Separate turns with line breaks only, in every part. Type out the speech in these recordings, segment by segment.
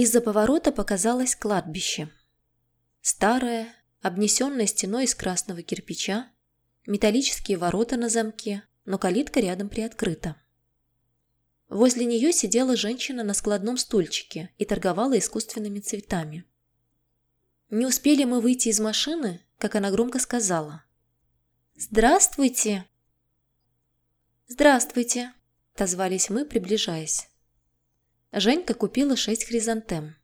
Из-за поворота показалось кладбище. Старое, обнесенное стеной из красного кирпича, металлические ворота на замке, но калитка рядом приоткрыта. Возле нее сидела женщина на складном стульчике и торговала искусственными цветами. Не успели мы выйти из машины, как она громко сказала. «Здравствуйте!» «Здравствуйте!» – отозвались мы, приближаясь. Женька купила шесть хризантем.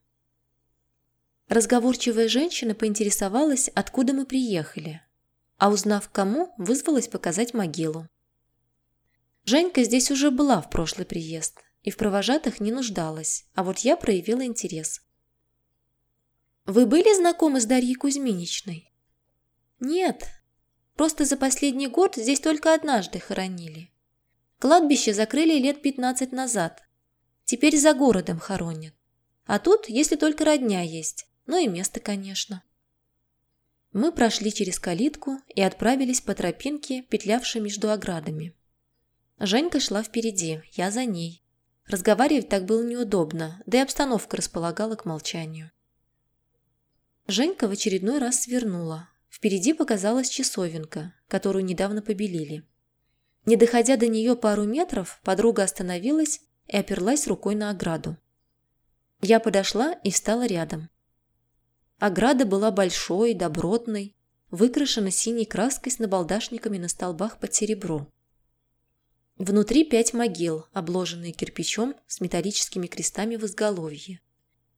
Разговорчивая женщина поинтересовалась, откуда мы приехали, а узнав кому, вызвалась показать могилу. Женька здесь уже была в прошлый приезд и в провожатых не нуждалась, а вот я проявила интерес. «Вы были знакомы с Дарьей Кузьминичной?» «Нет, просто за последний год здесь только однажды хоронили. Кладбище закрыли лет 15 назад. Теперь за городом хоронят. А тут, если только родня есть, ну и место, конечно». Мы прошли через калитку и отправились по тропинке, петлявшей между оградами. Женька шла впереди, я за ней. Разговаривать так было неудобно, да и обстановка располагала к молчанию. Женька в очередной раз свернула. Впереди показалась часовенка, которую недавно побелили. Не доходя до нее пару метров, подруга остановилась и оперлась рукой на ограду. Я подошла и встала рядом. Ограда была большой, добротной, выкрашена синей краской с набалдашниками на столбах под серебро. Внутри пять могил, обложенные кирпичом с металлическими крестами в изголовье.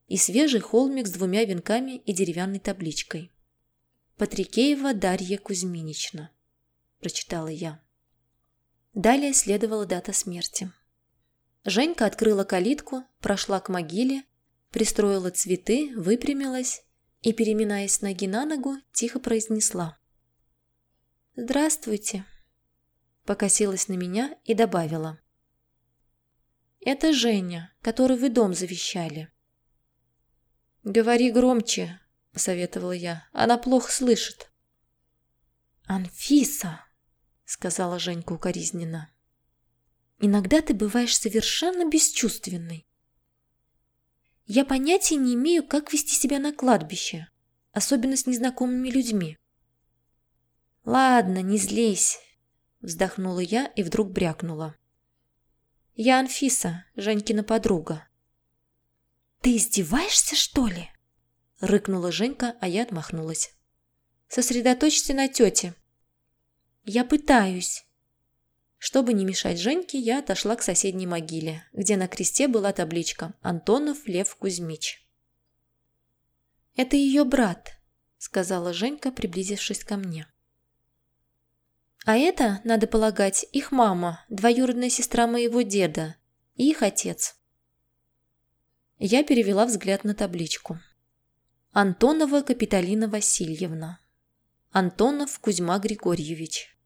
И свежий холмик с двумя венками и деревянной табличкой. «Патрикеева Дарья Кузьминична», – прочитала я. Далее следовала дата смерти. Женька открыла калитку, прошла к могиле, пристроила цветы, выпрямилась и, переминаясь ноги на ногу, тихо произнесла. «Здравствуйте!» покосилась на меня и добавила. «Это Женя, который вы дом завещали». «Говори громче», – посоветовала я. «Она плохо слышит».
«Анфиса», – сказала Женька укоризненно. «Иногда ты бываешь совершенно бесчувственной. Я понятия не имею, как вести себя на кладбище, особенно с незнакомыми людьми». «Ладно, не злись. Вздохнула я и вдруг брякнула. «Я Анфиса, Женькина подруга». «Ты издеваешься, что ли?» Рыкнула Женька, а я отмахнулась. «Сосредоточься на тете». «Я пытаюсь». Чтобы не мешать Женьке, я отошла к соседней могиле, где на кресте была табличка «Антонов Лев Кузьмич». «Это ее брат», — сказала Женька, приблизившись ко мне. А это, надо полагать, их мама, двоюродная сестра моего деда, и их отец. Я перевела взгляд на табличку. Антонова Капитолина Васильевна. Антонов Кузьма Григорьевич.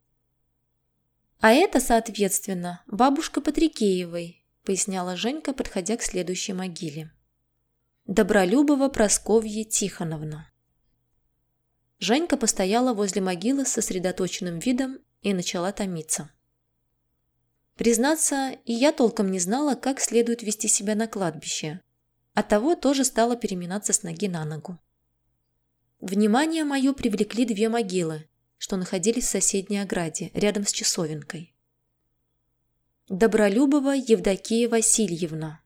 А это, соответственно, бабушка Патрикеевой, поясняла Женька, подходя к следующей могиле. Добролюбова Просковья Тихоновна. Женька постояла возле могилы с сосредоточенным видом и начала томиться. Признаться, и я толком не знала, как следует вести себя на кладбище. Оттого тоже стала переминаться с ноги на ногу. Внимание мое привлекли две могилы, что находились в соседней ограде, рядом с часовенкой. Добролюбова Евдокия Васильевна.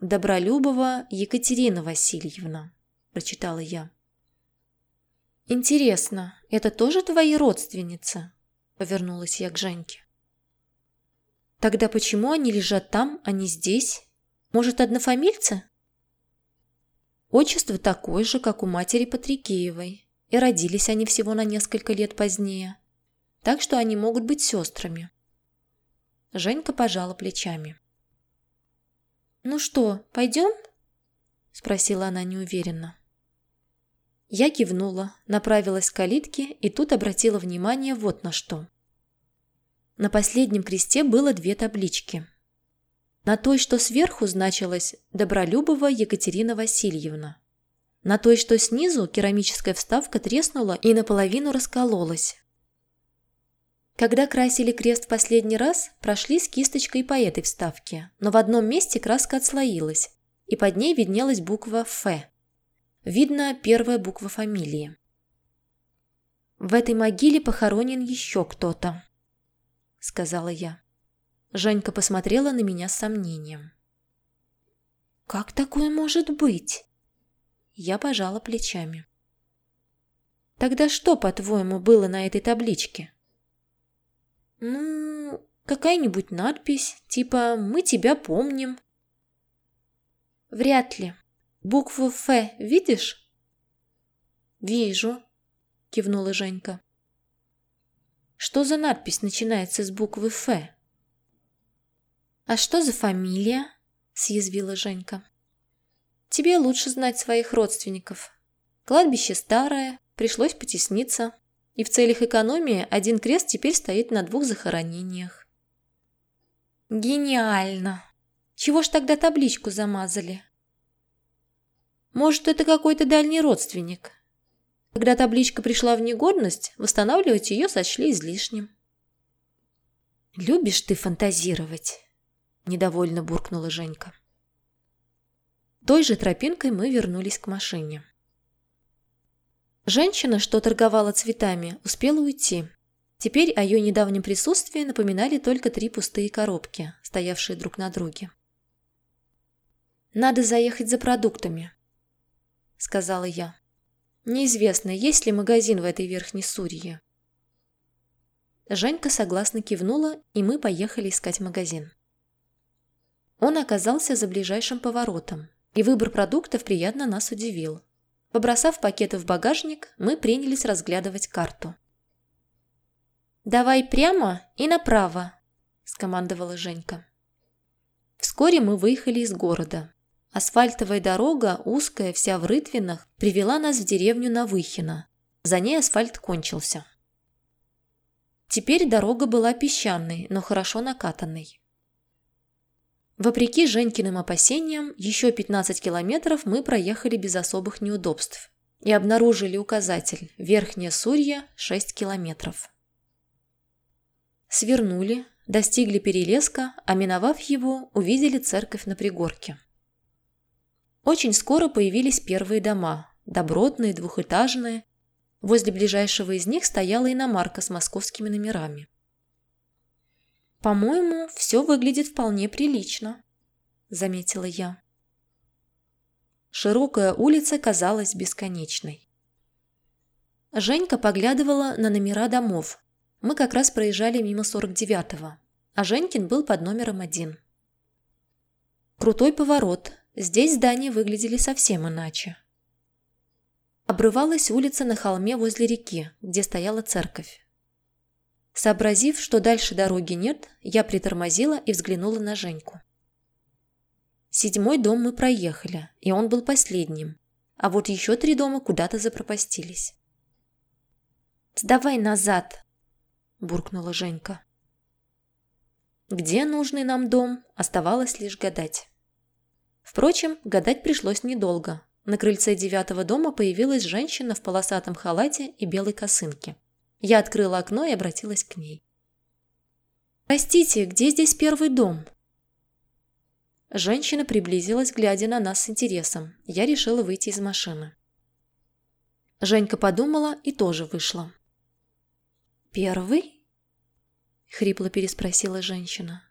Добролюбова Екатерина Васильевна, прочитала я. Интересно, это тоже твои родственницы? Повернулась я к Женьке. Тогда почему они лежат там, а не здесь? Может, однофамильцы? Отчество такое же, как у матери Патрикеевой, и родились они всего на несколько лет позднее, так что они могут быть сестрами. Женька пожала плечами. «Ну что, пойдем?» – спросила она неуверенно. Я кивнула, направилась к калитке и тут обратила внимание вот на что. На последнем кресте было две таблички. На той, что сверху, значилось «Добролюбова Екатерина Васильевна». На той, что снизу, керамическая вставка треснула и наполовину раскололась. Когда красили крест в последний раз, прошли с кисточкой по этой вставке, но в одном месте краска отслоилась,
и под ней виднелась буква «Ф». Видно, первая буква фамилии. «В этой могиле похоронен еще кто-то», — сказала я. Женька посмотрела на меня с сомнением. «Как такое может быть?» Я пожала плечами. «Тогда что, по-твоему, было на этой табличке?» «Ну, какая-нибудь надпись, типа «Мы тебя помним». «Вряд ли. Букву «Ф» видишь?» «Вижу», — кивнула Женька. «Что за надпись начинается с буквы «Ф»?» «А что за фамилия?» – съязвила Женька. «Тебе лучше знать своих родственников. Кладбище старое, пришлось потесниться, и в целях экономии один крест теперь стоит на двух захоронениях». «Гениально! Чего ж тогда табличку замазали?» «Может, это какой-то дальний родственник?» Когда табличка пришла в негодность, восстанавливать ее сочли излишним. «Любишь ты фантазировать?» недовольно буркнула Женька. Той же тропинкой мы вернулись к машине. Женщина, что торговала цветами, успела уйти. Теперь о ее недавнем присутствии напоминали только три пустые коробки, стоявшие друг на друге. «Надо заехать за продуктами», — сказала я. «Неизвестно, есть ли магазин в этой Верхней Сурье». Женька согласно кивнула, и мы поехали искать магазин. Он оказался за ближайшим поворотом, и выбор продуктов приятно нас удивил. Побросав пакеты в багажник, мы принялись разглядывать карту. «Давай прямо и направо», – скомандовала Женька. Вскоре мы выехали из города. Асфальтовая дорога, узкая, вся в рытвинах, привела нас в деревню Навыхино. За ней асфальт кончился. Теперь дорога была песчаной, но хорошо накатанной. Вопреки Женькиным опасениям, еще 15 километров мы проехали без особых неудобств и обнаружили указатель «Верхняя Сурья, 6 километров». Свернули, достигли перелеска, а миновав его, увидели церковь на пригорке. Очень скоро появились первые дома, добротные, двухэтажные. Возле ближайшего из них стояла иномарка с московскими номерами. «По-моему, все выглядит вполне прилично», — заметила я. Широкая улица казалась бесконечной. Женька поглядывала на номера домов. Мы как раз проезжали мимо 49-го, а Женькин был под номером один. Крутой поворот. Здесь здания выглядели совсем иначе. Обрывалась улица на холме возле реки, где стояла церковь. Сообразив, что дальше дороги нет, я притормозила и взглянула на Женьку. Седьмой дом мы проехали, и он был последним, а вот еще три дома куда-то запропастились. «Сдавай назад!» – буркнула Женька. Где нужный нам дом, оставалось лишь гадать. Впрочем, гадать пришлось недолго. На крыльце девятого дома появилась женщина в полосатом халате и белой косынке. Я открыла окно и обратилась к ней. «Простите, где здесь первый дом?» Женщина приблизилась, глядя на нас с интересом. Я решила выйти из машины. Женька подумала и тоже вышла. «Первый?» — хрипло переспросила женщина.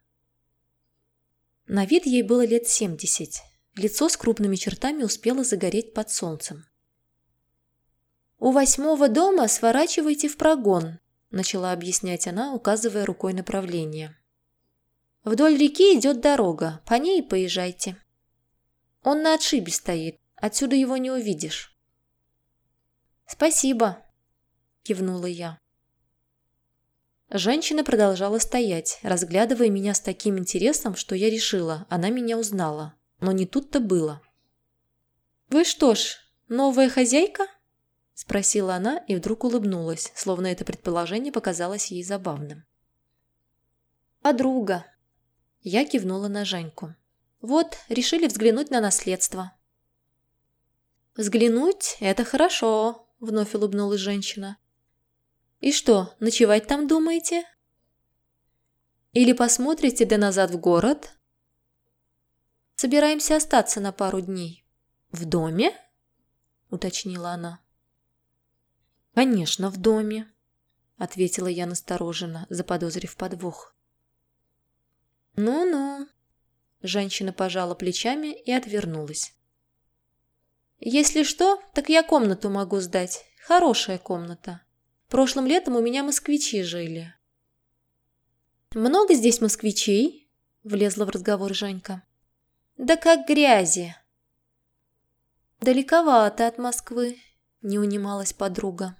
На вид ей было лет семьдесят. Лицо с крупными чертами успело загореть под солнцем. «У восьмого дома сворачивайте в прогон», – начала объяснять она, указывая рукой направление. «Вдоль реки идет дорога, по ней поезжайте. Он на отшибе стоит, отсюда его не увидишь». «Спасибо», – кивнула я. Женщина продолжала стоять, разглядывая меня с таким интересом, что я решила, она меня узнала. Но не тут-то было. «Вы что ж, новая хозяйка?» – спросила она и вдруг улыбнулась, словно это предположение показалось ей забавным. «Подруга!» Я кивнула на Женьку. «Вот, решили взглянуть на наследство». «Взглянуть – это хорошо», – вновь улыбнулась женщина. «И что, ночевать там думаете?» «Или посмотрите да назад в город?» Собираемся остаться на пару дней».
«В доме?» – уточнила она. «Конечно, в доме», – ответила я настороженно, заподозрив подвох.
«Ну-ну», – женщина пожала плечами и отвернулась. «Если что, так я комнату могу сдать. Хорошая комната. Прошлым летом у меня москвичи жили». «Много здесь москвичей?» – влезла в разговор Женька. «Да как грязи!» «Далековато от Москвы», – не унималась подруга.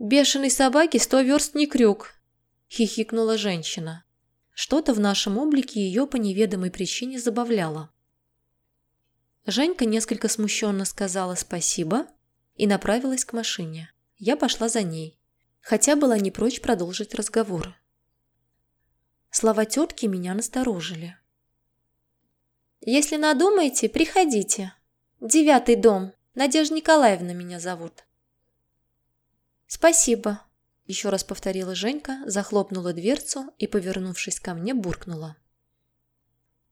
«Бешеной собаке сто верст не крюк», – хихикнула женщина. Что-то в нашем облике ее по неведомой причине забавляло. Женька несколько смущенно сказала спасибо и направилась к машине. Я пошла за ней, хотя была не прочь продолжить разговор. Слова тетки меня насторожили. «Если надумаете, приходите. Девятый дом. Надежда Николаевна меня зовут». «Спасибо», еще раз повторила Женька, захлопнула дверцу и, повернувшись ко мне, буркнула.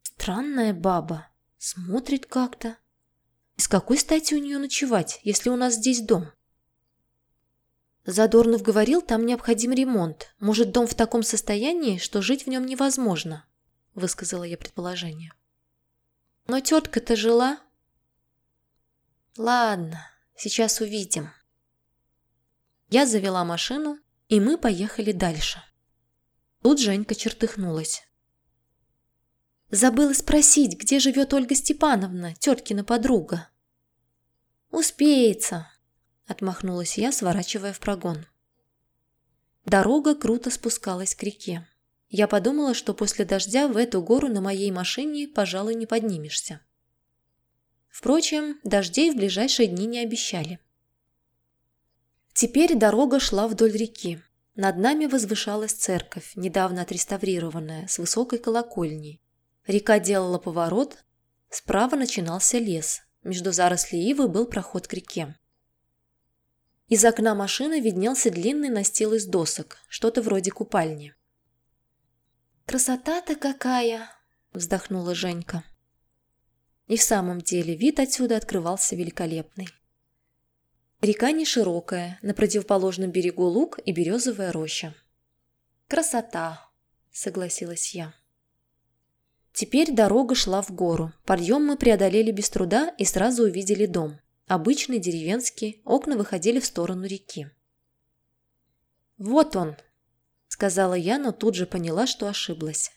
«Странная баба. Смотрит как-то. И с какой стати у нее ночевать, если у нас здесь дом?» Задорнов говорил, там необходим ремонт. Может, дом в таком состоянии, что жить в нем невозможно, высказала я предположение. Но тетка-то жила. Ладно, сейчас увидим. Я завела машину и мы поехали дальше. Тут Женька чертыхнулась. Забыла спросить, где живет Ольга Степановна, теткина подруга. «Успеется», — отмахнулась я, сворачивая в прогон. Дорога круто спускалась к реке. Я подумала, что после дождя в эту гору на моей машине, пожалуй, не поднимешься. Впрочем, дождей в ближайшие дни не обещали. Теперь дорога шла вдоль реки. Над нами возвышалась церковь, недавно отреставрированная, с высокой колокольней. Река делала поворот, справа начинался лес, между зарослей ивы был проход к реке. Из окна машины виднелся длинный настил из досок, что-то вроде купальни. «Красота-то какая!» – вздохнула Женька. И в самом деле вид отсюда открывался великолепный. Река не широкая, на противоположном берегу луг и березовая роща. «Красота!» – согласилась я. Теперь дорога шла в гору. Подъем мы преодолели без труда и сразу увидели дом. Обычный, деревенский, окна выходили в сторону реки. «Вот он!» – сказала я, но тут же поняла, что ошиблась.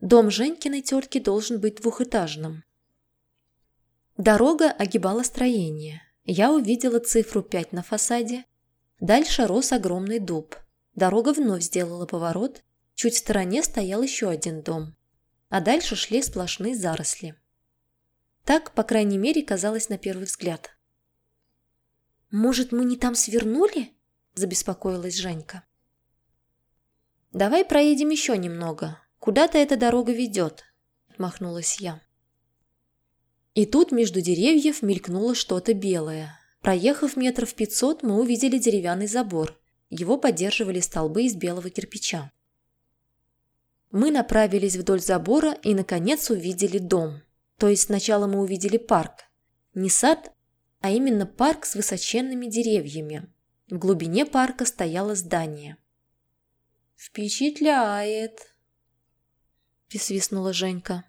Дом Женькиной тетки должен быть двухэтажным. Дорога огибала строение. Я увидела цифру 5 на фасаде. Дальше рос огромный дуб. Дорога вновь сделала поворот. Чуть в стороне стоял еще один дом. А дальше шли сплошные заросли. Так, по крайней мере, казалось на первый взгляд. «Может, мы не там свернули?» – забеспокоилась Женька. «Давай проедем еще немного. Куда-то эта дорога ведет», – отмахнулась я. И тут между деревьев мелькнуло что-то белое. Проехав метров пятьсот, мы увидели деревянный забор. Его поддерживали столбы из белого кирпича. Мы направились вдоль забора и, наконец, увидели дом. То есть сначала мы увидели парк. Не сад, а именно парк с высоченными деревьями. В глубине парка стояло здание. «Впечатляет!» – присвистнула Женька.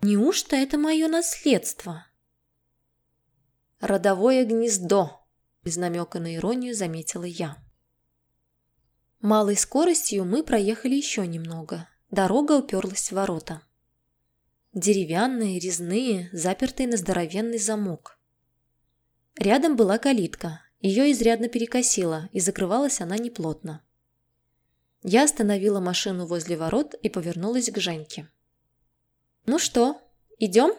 Неужто это мое наследство? Родовое гнездо, без намека на иронию заметила я. Малой скоростью мы проехали еще немного. Дорога уперлась в ворота. Деревянные, резные, запертые на здоровенный замок. Рядом была калитка. Ее изрядно перекосило, и закрывалась она неплотно. Я остановила машину возле ворот и повернулась к Женьке. «Ну что, идем?»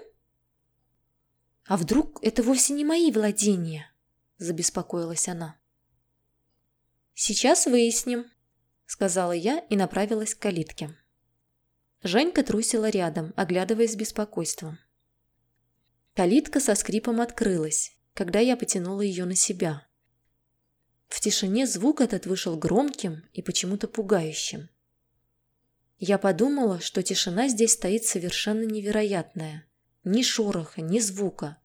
«А вдруг это вовсе не мои владения?» – забеспокоилась она. «Сейчас выясним», – сказала я и направилась к калитке. Женька трусила рядом, оглядываясь с беспокойством. Калитка со скрипом открылась, когда я потянула ее на себя. В тишине звук этот вышел громким и почему-то пугающим. Я подумала, что тишина здесь стоит совершенно невероятная. Ни шороха, ни звука.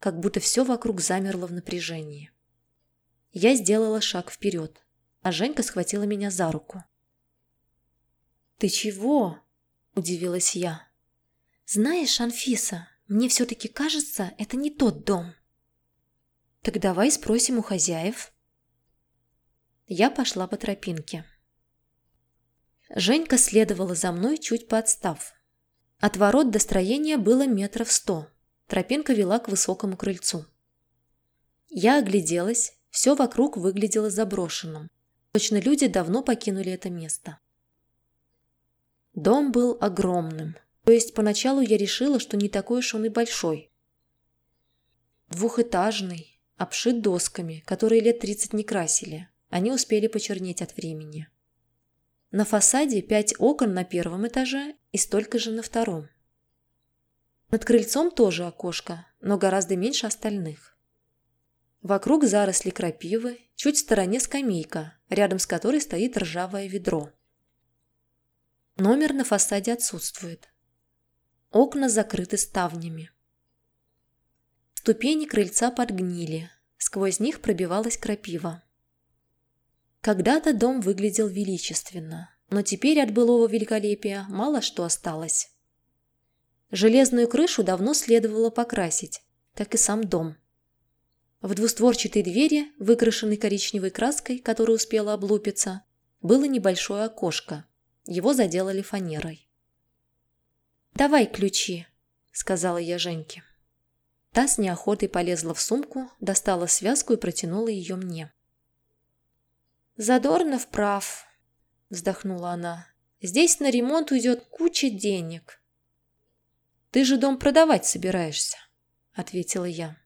Как будто все вокруг замерло в напряжении. Я сделала шаг вперед, а Женька схватила меня за руку. «Ты чего?» – удивилась я.
«Знаешь, Анфиса, мне все-таки кажется, это не тот дом».
«Так давай спросим у хозяев». Я пошла по тропинке. Женька следовала за мной, чуть подстав. От ворот до строения было метров сто. Тропинка вела к высокому крыльцу. Я огляделась, все вокруг выглядело заброшенным. Точно люди давно покинули это место. Дом был огромным, то есть поначалу я решила, что не такой уж он и большой. Двухэтажный, обшит досками, которые лет 30 не красили. Они успели почернеть от времени. На фасаде пять окон на первом этаже и столько же на втором. Над крыльцом тоже окошко, но гораздо меньше остальных. Вокруг заросли крапивы, чуть в стороне скамейка, рядом с которой стоит ржавое ведро. Номер на фасаде отсутствует. Окна закрыты ставнями. Ступени крыльца подгнили, сквозь них пробивалась крапива. Когда-то дом выглядел величественно, но теперь от былого великолепия мало что осталось. Железную крышу давно следовало покрасить, как и сам дом. В двустворчатой двери, выкрашенной коричневой краской, которая успела облупиться, было небольшое окошко. Его заделали фанерой.
«Давай ключи», — сказала я Женьке.
Та с неохотой полезла в сумку, достала связку и протянула ее мне.
«Задорнов прав», — вздохнула она. «Здесь на ремонт уйдет куча денег».
«Ты же дом продавать собираешься», — ответила я.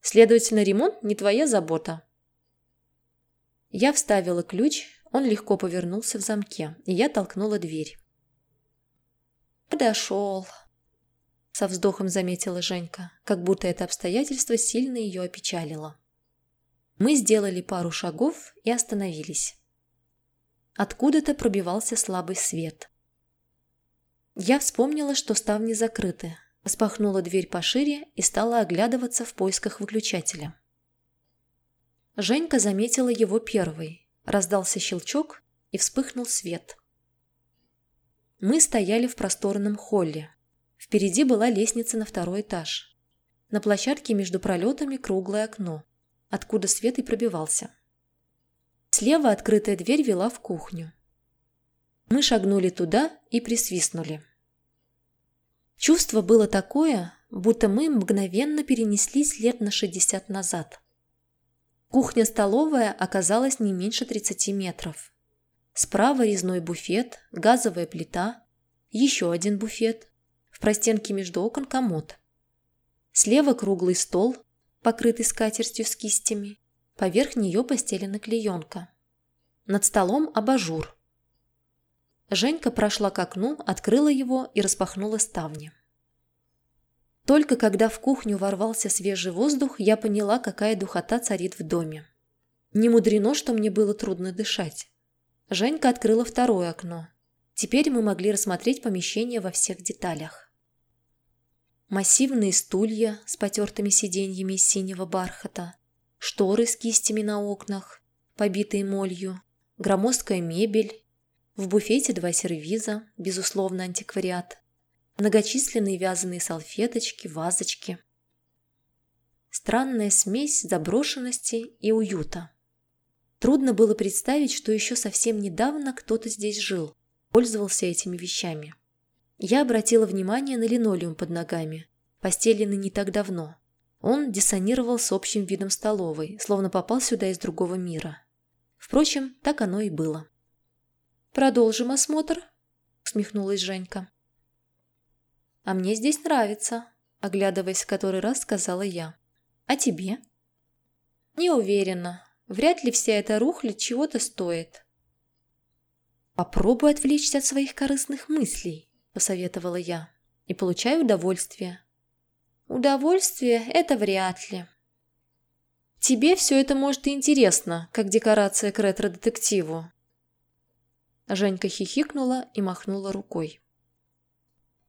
«Следовательно, ремонт не твоя забота». Я вставила ключ, он легко повернулся в замке, и я толкнула дверь.
«Подошел», —
со вздохом заметила Женька, как будто это обстоятельство сильно ее опечалило. Мы сделали пару шагов и остановились. Откуда-то пробивался слабый свет. Я вспомнила, что ставни закрыты, распахнула дверь пошире и стала оглядываться в поисках выключателя. Женька заметила его первой, раздался щелчок и вспыхнул свет. Мы стояли в просторном холле. Впереди была лестница на второй этаж. На площадке между пролетами круглое окно откуда свет и пробивался. Слева открытая дверь вела в кухню. Мы шагнули туда и присвистнули. Чувство было такое, будто мы мгновенно перенеслись лет на 60 назад. Кухня-столовая оказалась не меньше 30 метров. Справа резной буфет, газовая плита, еще один буфет, в простенке между окон комод. Слева круглый стол, покрытый скатертью с кистями. Поверх нее постелена клеенка. Над столом абажур. Женька прошла к окну, открыла его и распахнула ставни. Только когда в кухню ворвался свежий воздух, я поняла, какая духота царит в доме. Не мудрено, что мне было трудно дышать. Женька открыла второе окно. Теперь мы могли рассмотреть помещение во всех деталях. Массивные стулья с потертыми сиденьями из синего бархата, шторы с кистями на окнах, побитые молью, громоздкая мебель, в буфете два сервиза, безусловно антиквариат, многочисленные вязаные салфеточки, вазочки. Странная смесь заброшенности и уюта. Трудно было представить, что еще совсем недавно кто-то здесь жил, пользовался этими вещами. Я обратила внимание на линолеум под ногами, постеленный не так давно. Он диссонировал с общим видом столовой, словно попал сюда из другого мира. Впрочем, так оно и было. «Продолжим осмотр?» – усмехнулась Женька. «А мне здесь нравится», – оглядываясь в который раз, сказала я. «А тебе?» «Не уверена. Вряд ли вся эта рухлядь чего-то стоит». «Попробуй отвлечься от своих корыстных мыслей», – посоветовала я, – «и получай удовольствие». «Удовольствие – это вряд ли». «Тебе все это может и интересно, как декорация к ретро-детективу». Женька хихикнула и махнула рукой.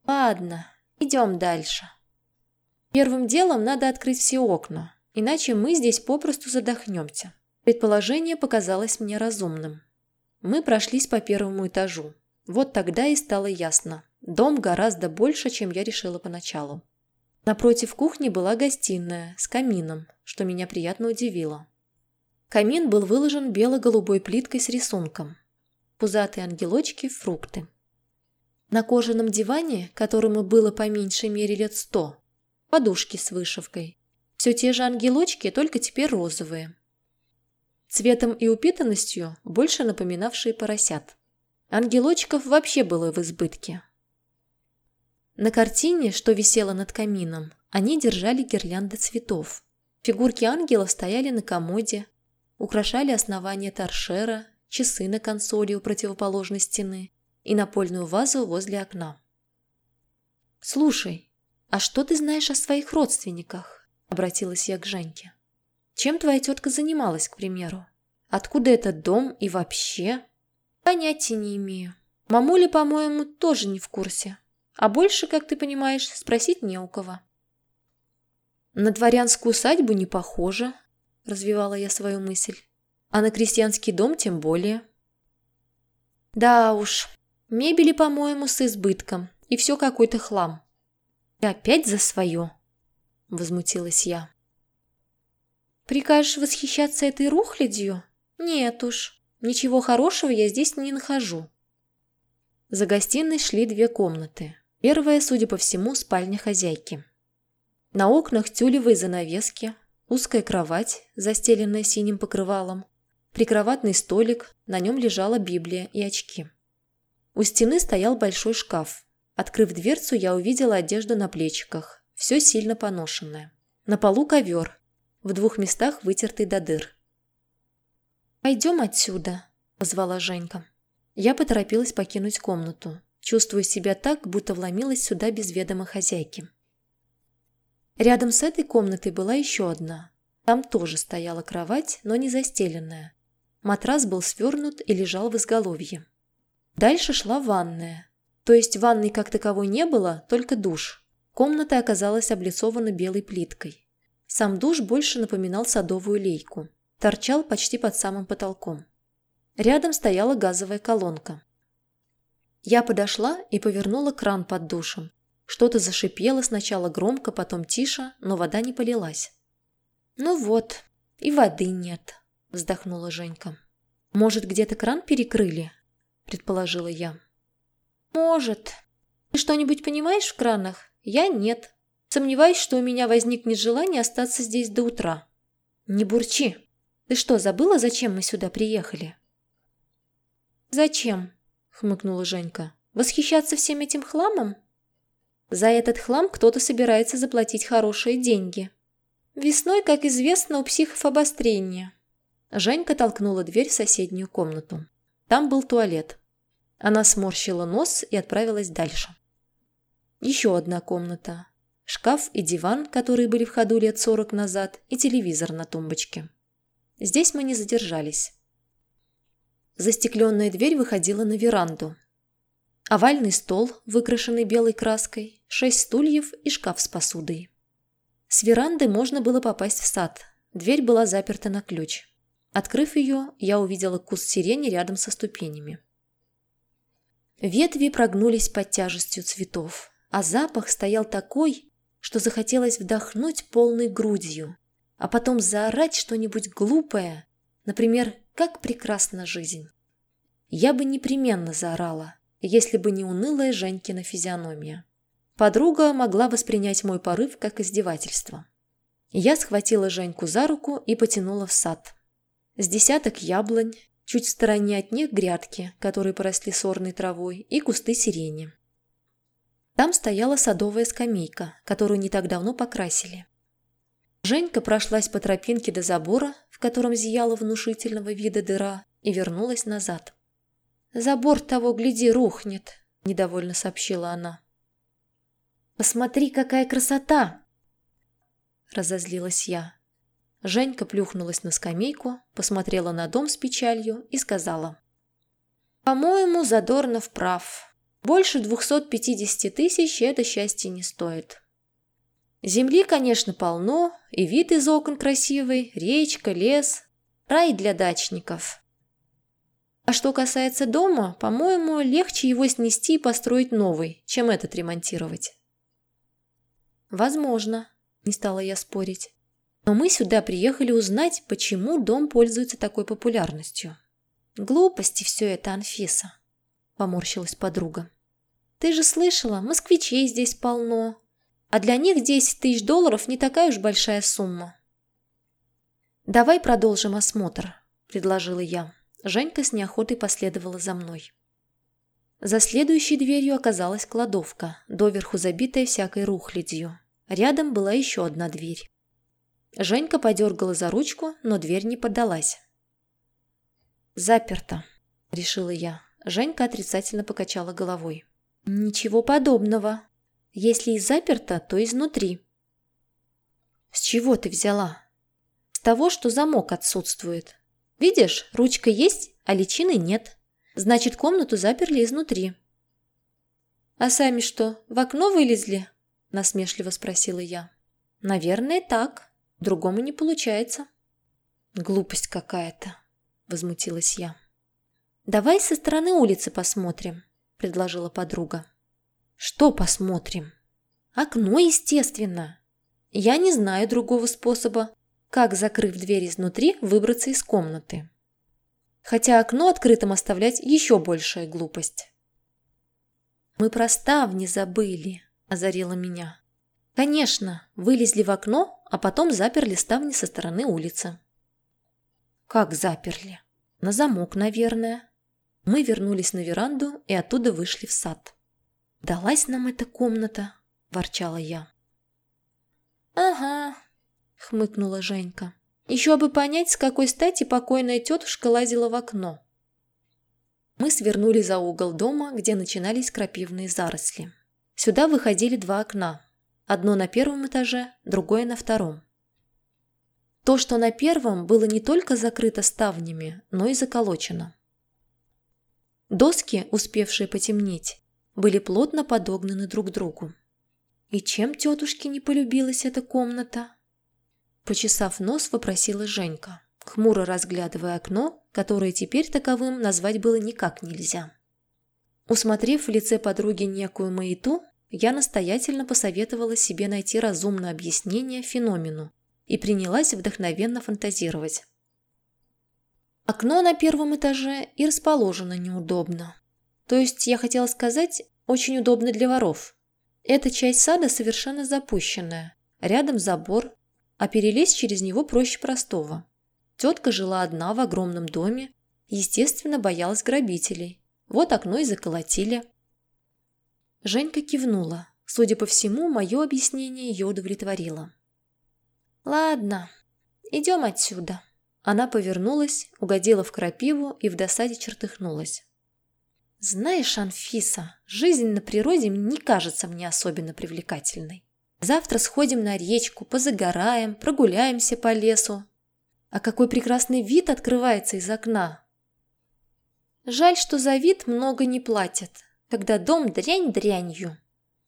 «Ладно, идем дальше. Первым делом надо открыть все окна, иначе мы здесь попросту задохнемся». Предположение показалось мне разумным. Мы прошлись по первому этажу. Вот тогда и стало ясно. Дом гораздо больше, чем я решила поначалу. Напротив кухни была гостиная с камином, что меня приятно удивило. Камин был выложен бело-голубой плиткой с рисунком. Пузатые ангелочки, фрукты. На кожаном диване, которому было по меньшей мере лет сто, подушки с вышивкой. Все те же ангелочки, только теперь розовые. Цветом и упитанностью больше напоминавшие поросят. Ангелочков вообще было в избытке. На картине, что висела над камином, они держали гирлянды цветов. Фигурки ангелов стояли на комоде, украшали основание торшера, часы на консоли у противоположной стены и напольную вазу возле окна. «Слушай, а что ты знаешь о своих родственниках?» – обратилась я к Женьке. «Чем твоя тетка занималась, к примеру? Откуда этот дом и вообще?» «Понятия не имею. Мамуля, по-моему, тоже не в курсе. А больше, как ты понимаешь, спросить не у кого». «На дворянскую усадьбу не похоже», – развивала я свою мысль. «А на крестьянский дом тем более». «Да уж, мебели, по-моему, с избытком, и все какой-то хлам». «И опять за свое?» – возмутилась я. «Прикажешь восхищаться этой рухлядью? Нет уж, ничего хорошего я здесь не нахожу». За гостиной шли две комнаты. Первая, судя по всему, спальня хозяйки. На окнах тюлевые занавески, Узкая кровать, застеленная синим покрывалом, прикроватный столик, на нем лежала Библия и очки. У стены стоял большой шкаф. Открыв дверцу, я увидела одежду на плечиках, все сильно поношенное. На полу ковер, в двух местах вытертый до дыр. «Пойдем отсюда», – позвала Женька. Я поторопилась покинуть комнату, чувствуя себя так, будто вломилась сюда без ведома хозяйки. Рядом с этой комнатой была еще одна. Там тоже стояла кровать, но не застеленная. Матрас был свернут и лежал в изголовье. Дальше шла ванная. То есть ванной как таковой не было, только душ. Комната оказалась облицована белой плиткой. Сам душ больше напоминал садовую лейку. Торчал почти под самым потолком. Рядом стояла газовая колонка. Я подошла и повернула кран под душем, что-то зашипело сначала громко, потом тише, но вода не полилась. «Ну вот, и воды нет», – вздохнула Женька. «Может, где-то кран перекрыли?» – предположила я. «Может. Ты что-нибудь понимаешь в кранах? Я нет. Сомневаюсь, что у меня возникнет желание остаться здесь до утра». «Не бурчи. Ты что, забыла, зачем мы сюда приехали?» «Зачем?» – хмыкнула Женька. «Восхищаться всем этим хламом?» За этот хлам кто-то собирается заплатить хорошие деньги. Весной, как известно, у психов обострение. Женька толкнула дверь в соседнюю комнату. Там был туалет. Она сморщила нос и отправилась дальше. Еще одна комната. Шкаф и диван, которые были в ходу лет сорок назад, и телевизор на тумбочке. Здесь мы не задержались. Застекленная дверь выходила на веранду, Овальный стол, выкрашенный белой краской, шесть стульев и шкаф с посудой. С веранды можно было попасть в сад. Дверь была заперта на ключ. Открыв ее, я увидела куст сирени рядом со ступенями. Ветви прогнулись под тяжестью цветов, а запах стоял такой, что захотелось вдохнуть полной грудью, а потом заорать что-нибудь глупое, например, «Как прекрасна жизнь!». Я бы непременно заорала, если бы не унылая Женькина физиономия. Подруга могла воспринять мой порыв как издевательство. Я схватила Женьку за руку и потянула в сад. С десяток яблонь, чуть в стороне от них грядки, которые поросли сорной травой, и кусты сирени. Там стояла садовая скамейка, которую не так давно покрасили. Женька прошлась по тропинке до забора, в котором зияла внушительного вида дыра, и вернулась назад. «Забор того, гляди, рухнет», – недовольно сообщила она. «Посмотри, какая красота!» Разозлилась я. Женька плюхнулась на скамейку, посмотрела на дом с печалью и сказала. По-моему, Задорнов прав. Больше 250 тысяч это счастье не стоит. Земли, конечно, полно, и вид из окон красивый, речка, лес, рай для дачников. А что касается дома, по-моему, легче его снести и построить новый, чем этот ремонтировать. Возможно, не стала я спорить. Но мы сюда приехали узнать, почему дом пользуется такой популярностью. Глупости все это, Анфиса, поморщилась подруга. Ты же слышала, москвичей здесь полно, а для них 10 тысяч долларов не такая уж большая сумма. «Давай продолжим осмотр», – предложила я. Женька с неохотой последовала за мной. За следующей дверью оказалась кладовка, доверху забитая всякой рухлядью. Рядом была еще одна дверь. Женька подергала за ручку, но дверь не поддалась. «Заперто», – решила я. Женька отрицательно покачала головой. «Ничего подобного», если и заперто, то изнутри. С чего ты взяла? С того, что замок отсутствует. Видишь, ручка есть, а личины нет. Значит, комнату заперли изнутри. А сами что, в окно вылезли? Насмешливо спросила я. Наверное, так. Другому не получается. Глупость какая-то, возмутилась я. Давай со стороны улицы посмотрим, предложила подруга. Что посмотрим? Окно, естественно. Я не знаю другого способа, как, закрыв дверь изнутри, выбраться из комнаты. Хотя окно открытым оставлять еще большая глупость. «Мы про ставни забыли», – озарила меня. «Конечно, вылезли в окно, а потом заперли ставни со стороны улицы». «Как заперли?» «На замок, наверное». Мы вернулись на веранду и оттуда вышли в сад. «Далась нам эта комната?» – ворчала я.
«Ага», – хмыкнула Женька. «Еще бы понять, с какой стати покойная тетушка лазила в окно».
Мы свернули за угол дома, где начинались крапивные заросли. Сюда выходили два окна. Одно на первом этаже, другое на втором. То, что на первом, было не только закрыто ставнями, но и заколочено. Доски, успевшие потемнеть, были плотно подогнаны друг к другу. И чем тетушке не полюбилась эта комната? Почесав нос, вопросила Женька, хмуро разглядывая окно, которое теперь таковым назвать было никак нельзя. Усмотрев в лице подруги некую маяту, я настоятельно посоветовала себе найти разумное объяснение феномену и принялась вдохновенно фантазировать. Окно на первом этаже и расположено неудобно. То есть, я хотела сказать, очень удобно для воров. Эта часть сада совершенно запущенная. Рядом забор, а перелезть через него проще простого. Тетка жила одна в огромном доме, естественно, боялась грабителей. Вот окно и заколотили. Женька кивнула. Судя по всему, мое объяснение ее удовлетворило. «Ладно, идем отсюда». Она повернулась, угодила в крапиву и в досаде чертыхнулась. Знаешь, Анфиса, жизнь на природе не кажется мне особенно привлекательной. Завтра сходим на речку, позагораем, прогуляемся по лесу. А какой прекрасный вид открывается из окна. Жаль, что за вид много не платят, когда дом дрянь дрянью.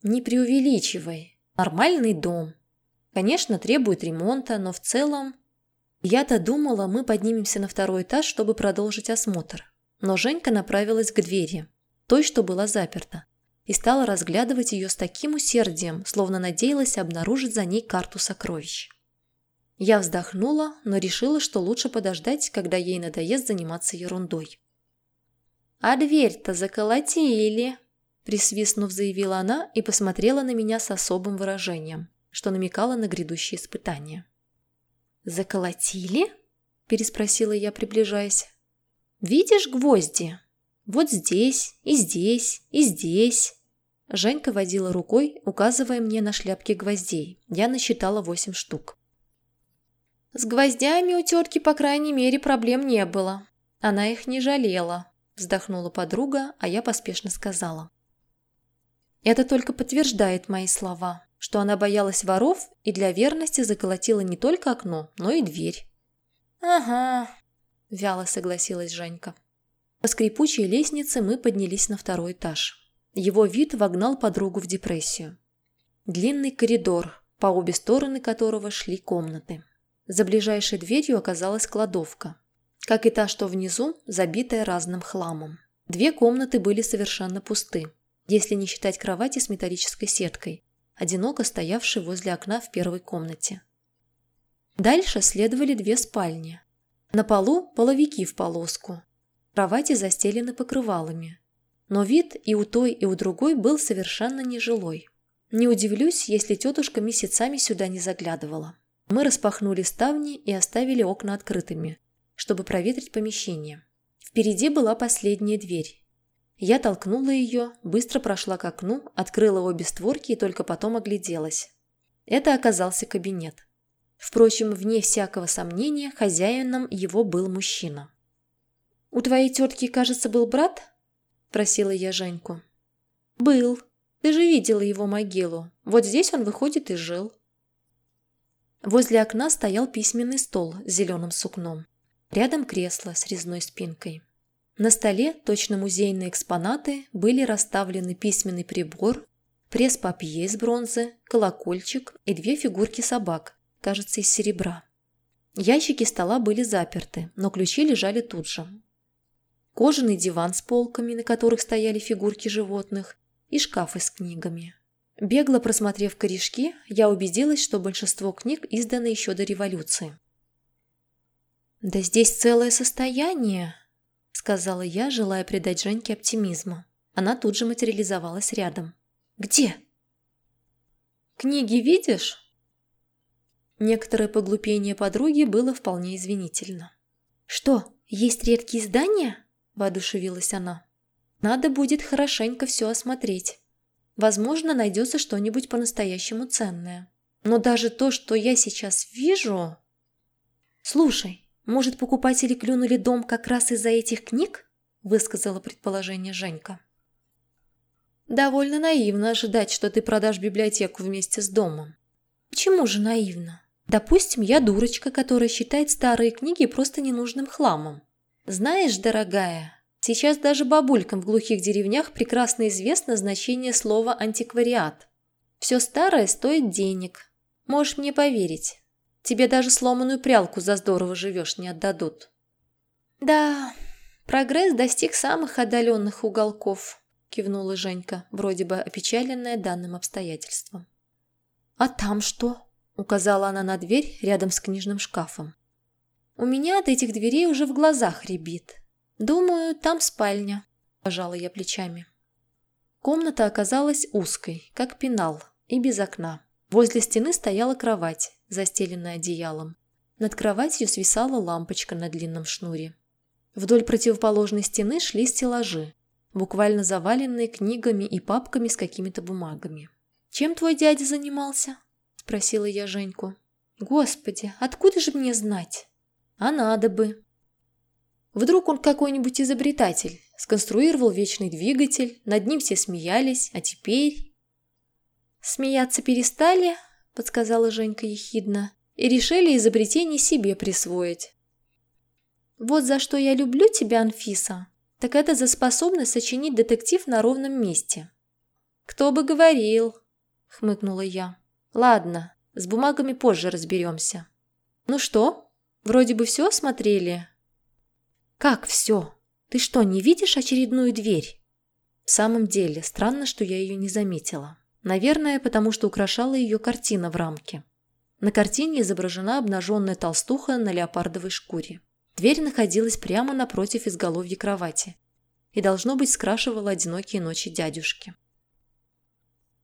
Не преувеличивай. Нормальный дом. Конечно, требует ремонта, но в целом... Я-то думала, мы поднимемся на второй этаж, чтобы продолжить осмотр но Женька направилась к двери, той, что была заперта, и стала разглядывать ее с таким усердием, словно надеялась обнаружить за ней карту сокровищ. Я вздохнула, но решила, что лучше подождать, когда ей надоест заниматься ерундой. «А дверь-то заколотили!» Присвистнув, заявила она и посмотрела на меня с особым выражением, что намекало на грядущие испытания. «Заколотили?» – переспросила я, приближаясь. Видишь гвозди? Вот здесь, и здесь, и здесь. Женька водила рукой, указывая мне на шляпки гвоздей. Я насчитала восемь штук. С гвоздями у тетки, по крайней мере, проблем не было. Она их не жалела, вздохнула подруга, а я поспешно сказала. Это только подтверждает мои слова, что она боялась воров и для верности заколотила не только окно, но и дверь. «Ага, – вяло согласилась Женька. По скрипучей лестнице мы поднялись на второй этаж. Его вид вогнал подругу в депрессию. Длинный коридор, по обе стороны которого шли комнаты. За ближайшей дверью оказалась кладовка, как и та, что внизу, забитая разным хламом. Две комнаты были совершенно пусты, если не считать кровати с металлической сеткой, одиноко стоявшей возле окна в первой комнате. Дальше следовали две спальни. На полу половики в полоску. Кровати застелены покрывалами. Но вид и у той, и у другой был совершенно нежилой. Не удивлюсь, если тетушка месяцами сюда не заглядывала. Мы распахнули ставни и оставили окна открытыми, чтобы проветрить помещение. Впереди была последняя дверь. Я толкнула ее, быстро прошла к окну, открыла обе створки и только потом огляделась. Это оказался кабинет. Впрочем, вне всякого сомнения, хозяином его был мужчина. «У твоей тетки, кажется, был брат?» – просила я Женьку. «Был. Ты же видела его могилу. Вот здесь он, выходит, и жил». Возле окна стоял письменный стол с зеленым сукном. Рядом кресло с резной спинкой. На столе, точно музейные экспонаты, были расставлены письменный прибор, пресс-папье из бронзы, колокольчик и две фигурки собак, кажется, из серебра. Ящики стола были заперты, но ключи лежали тут же. Кожаный диван с полками, на которых стояли фигурки животных, и шкафы с книгами. Бегло просмотрев корешки, я убедилась, что большинство книг изданы еще до революции. «Да здесь целое состояние», — сказала я, желая придать Женьке оптимизма. Она тут же материализовалась рядом. «Где?» «Книги видишь?» Некоторое поглупение подруги было вполне извинительно. «Что, есть редкие издания?» – воодушевилась она. «Надо будет хорошенько все осмотреть». Возможно, найдется что-нибудь по-настоящему ценное. Но даже то, что я сейчас вижу... Слушай, может, покупатели клюнули дом как раз из-за этих книг? Высказала предположение Женька. Довольно наивно ожидать, что ты продашь библиотеку вместе с домом. Почему же наивно? Допустим, я дурочка, которая считает старые книги просто ненужным хламом. Знаешь, дорогая, Сейчас даже бабулькам в глухих деревнях прекрасно известно значение слова «антиквариат». Все старое стоит денег. Можешь мне поверить. Тебе даже сломанную прялку за здорово живешь не отдадут. Да, прогресс достиг самых отдаленных уголков, кивнула Женька, вроде бы опечаленная данным обстоятельством. А там что? Указала она на дверь рядом с книжным шкафом. У меня от этих дверей уже в глазах рябит. «Думаю, там спальня», – пожала я плечами. Комната оказалась узкой, как пенал, и без окна. Возле стены стояла кровать, застеленная одеялом. Над кроватью свисала лампочка на длинном шнуре. Вдоль противоположной стены шли стеллажи, буквально заваленные книгами и папками с какими-то бумагами. «Чем твой дядя занимался?» – спросила я Женьку. «Господи, откуда же мне знать?» «А надо бы», Вдруг он какой-нибудь изобретатель, сконструировал вечный двигатель, над ним все смеялись, а теперь... «Смеяться перестали», — подсказала Женька ехидно, «и решили изобретение себе присвоить». «Вот за что я люблю тебя, Анфиса, так это за способность сочинить детектив на ровном месте». «Кто бы говорил», — хмыкнула я. «Ладно, с бумагами позже разберемся». «Ну что, вроде бы все осмотрели?» «Как все? Ты что, не видишь очередную дверь?» В самом деле, странно, что я ее не заметила. Наверное, потому что украшала ее картина в рамке. На картине изображена обнаженная толстуха на леопардовой шкуре. Дверь находилась прямо напротив изголовья кровати и, должно быть, скрашивала одинокие ночи дядюшки.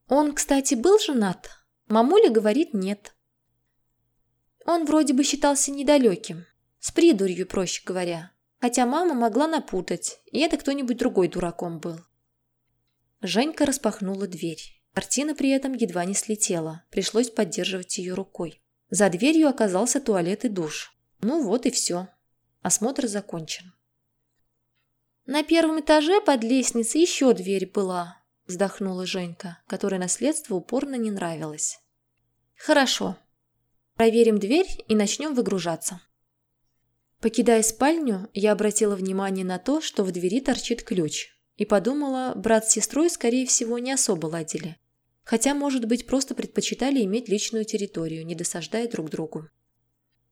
Он, кстати, был женат? Мамуля говорит нет. Он вроде бы считался недалеким, с придурью, проще говоря, Хотя мама могла напутать, и это кто-нибудь другой дураком был. Женька распахнула дверь. Картина при этом едва не слетела, пришлось поддерживать ее рукой. За дверью оказался туалет и душ. Ну вот и все. Осмотр закончен. «На первом этаже под лестницей еще дверь была», – вздохнула Женька, которой наследство упорно не нравилось. «Хорошо. Проверим дверь и начнем выгружаться». Покидая спальню, я обратила внимание на то, что в двери торчит ключ, и подумала, брат с сестрой, скорее всего, не особо ладили. Хотя, может быть, просто предпочитали иметь личную территорию, не досаждая друг другу.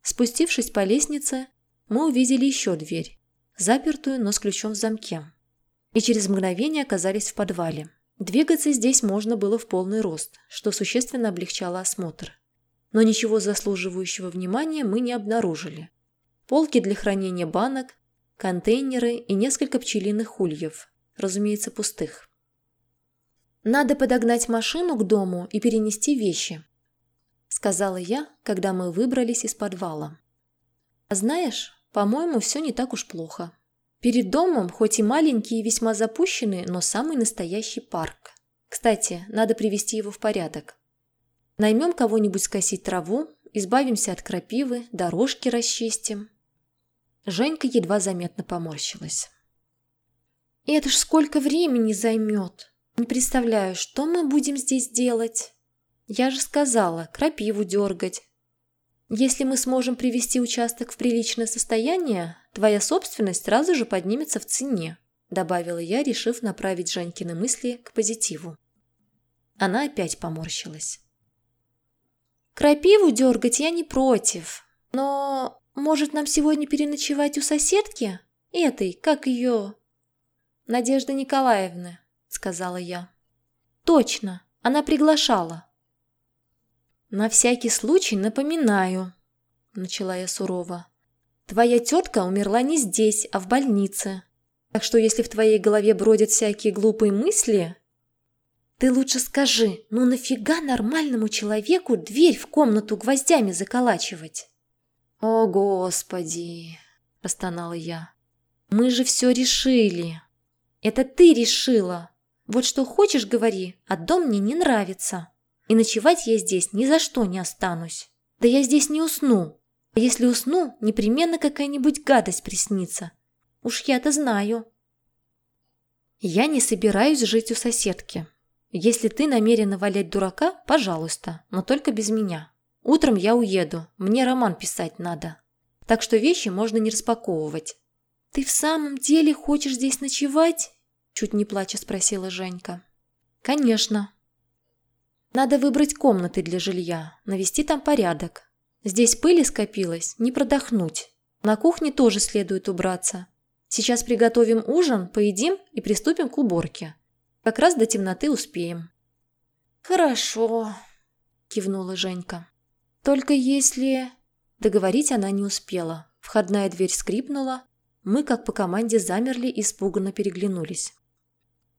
Спустившись по лестнице, мы увидели еще дверь, запертую, но с ключом в замке. И через мгновение оказались в подвале. Двигаться здесь можно было в полный рост, что существенно облегчало осмотр. Но ничего заслуживающего внимания мы не обнаружили. Полки для хранения банок, контейнеры и несколько пчелиных ульев, разумеется, пустых. «Надо подогнать машину к дому и перенести вещи», сказала я, когда мы выбрались из подвала. «А знаешь, по-моему, все не так уж плохо. Перед домом, хоть и маленький и весьма запущенный, но самый настоящий парк. Кстати, надо привести его в порядок. Наймем кого-нибудь скосить траву, избавимся от крапивы, дорожки расчистим». Женька едва заметно поморщилась. «Это ж сколько времени займет!» Не представляю, что мы будем здесь делать. Я же сказала, крапиву дергать. Если мы сможем привести участок в приличное состояние, твоя собственность сразу же поднимется в цене, добавила я, решив направить Женькины мысли к позитиву. Она опять поморщилась. Крапиву дергать я не против, но может нам сегодня переночевать у соседки? Этой, как ее? Надежда Николаевна, сказала я. «Точно, она приглашала». «На всякий случай напоминаю», – начала я сурово. «Твоя тетка умерла не здесь, а в больнице. Так что если в твоей голове бродят всякие глупые мысли...» «Ты лучше скажи, ну нафига нормальному человеку дверь в комнату гвоздями заколачивать?» «О, Господи!» – простонала я. «Мы же все решили!» «Это ты решила!» Вот что хочешь, говори, а дом мне не нравится. И ночевать я здесь ни за что не останусь. Да я здесь не усну. А если усну, непременно какая-нибудь гадость приснится. Уж я-то знаю. Я не собираюсь жить у соседки. Если ты намерена валять дурака, пожалуйста, но только без меня. Утром я уеду, мне роман писать надо. Так что вещи можно не распаковывать. Ты в самом деле хочешь здесь ночевать? Чуть не плача спросила Женька. Конечно. Надо выбрать комнаты для жилья, навести там порядок. Здесь пыли скопилось, не продохнуть. На кухне тоже следует убраться. Сейчас приготовим ужин, поедим и приступим к уборке. Как раз до темноты успеем. Хорошо, кивнула Женька. Только если... Договорить она не успела. Входная дверь скрипнула. Мы, как по команде, замерли и испуганно переглянулись.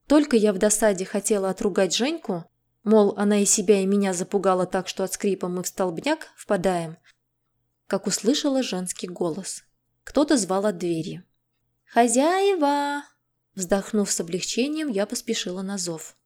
Только я в досаде хотела отругать Женьку, мол, она и себя, и меня запугала так, что от скрипа мы в столбняк впадаем, как услышала женский голос. Кто-то звал от двери. «Хозяева!» Вздохнув с облегчением, я поспешила на зов.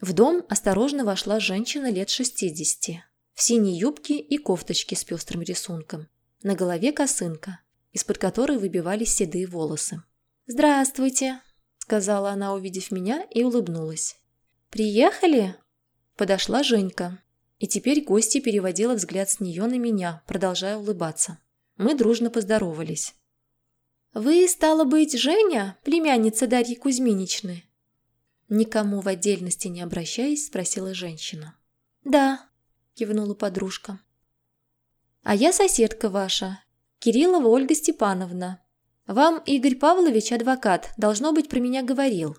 В дом осторожно вошла женщина лет шестидесяти, в синей юбке и кофточке с пестрым рисунком. На голове косынка, из-под которой выбивались седые волосы. «Здравствуйте!» сказала она, увидев меня, и улыбнулась. «Приехали?» Подошла Женька. И теперь гостья переводила взгляд с нее на меня, продолжая улыбаться. Мы дружно поздоровались. «Вы, стало быть, Женя, племянница Дарьи Кузьминичны?» Никому в отдельности не обращаясь, спросила женщина. «Да», – кивнула подружка. «А я соседка ваша, Кириллова Ольга Степановна. Вам Игорь Павлович, адвокат, должно быть, про меня говорил.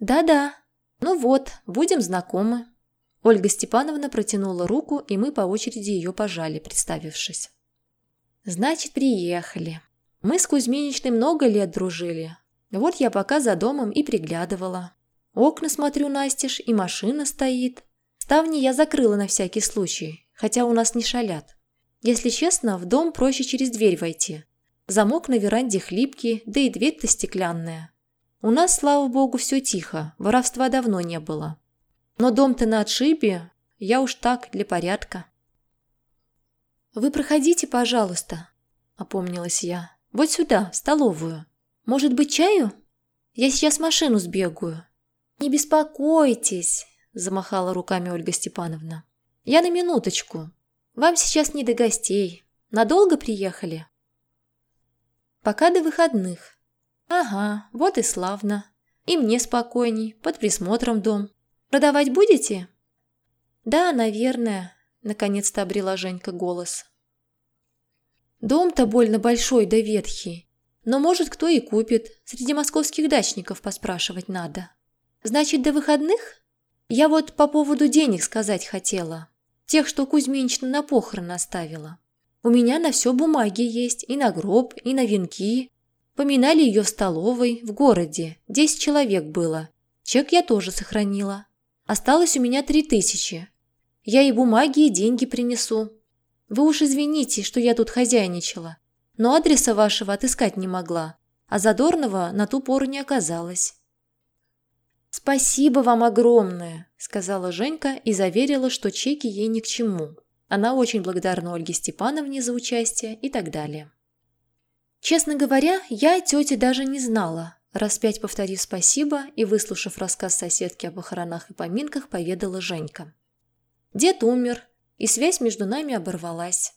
Да-да. Ну вот, будем знакомы. Ольга Степановна протянула руку, и мы по очереди ее пожали, представившись. Значит, приехали. Мы с Кузьминичной много лет дружили. Вот я пока за домом и приглядывала. Окна смотрю настежь, и машина стоит. Ставни я закрыла на всякий случай, хотя у нас не шалят. Если честно, в дом проще через дверь войти. Замок на веранде хлипкий, да и дверь-то стеклянная. У нас, слава богу, все тихо, воровства давно не было. Но дом-то на отшибе, я уж так, для порядка. «Вы проходите, пожалуйста», — опомнилась я. «Вот сюда, в столовую. Может быть, чаю? Я сейчас машину сбегаю». «Не беспокойтесь», — замахала руками Ольга Степановна. «Я на минуточку. Вам сейчас не до гостей. Надолго приехали?» Пока до выходных. Ага, вот и славно. И мне спокойней, под присмотром дом. Продавать будете? Да, наверное, наконец-то обрела Женька голос. Дом-то больно большой да ветхий. Но, может, кто и купит. Среди московских дачников поспрашивать надо. Значит, до выходных? Я вот по поводу денег сказать хотела. Тех, что Кузьминична на похорон оставила. У меня на все бумаги есть, и на гроб, и на венки. Поминали ее в столовой, в городе. Десять человек было. Чек я тоже сохранила. Осталось у меня три тысячи. Я и бумаги, и деньги принесу. Вы уж извините, что я тут хозяйничала. Но адреса вашего отыскать не могла. А Задорного на ту пору не оказалось. «Спасибо вам огромное», – сказала Женька и заверила, что чеки ей ни к чему. Она очень благодарна Ольге Степановне за участие и так далее. Честно говоря, я тете даже не знала. Раз пять повторив спасибо и выслушав рассказ соседки о похоронах и поминках, поведала Женька. Дед умер, и связь между нами оборвалась.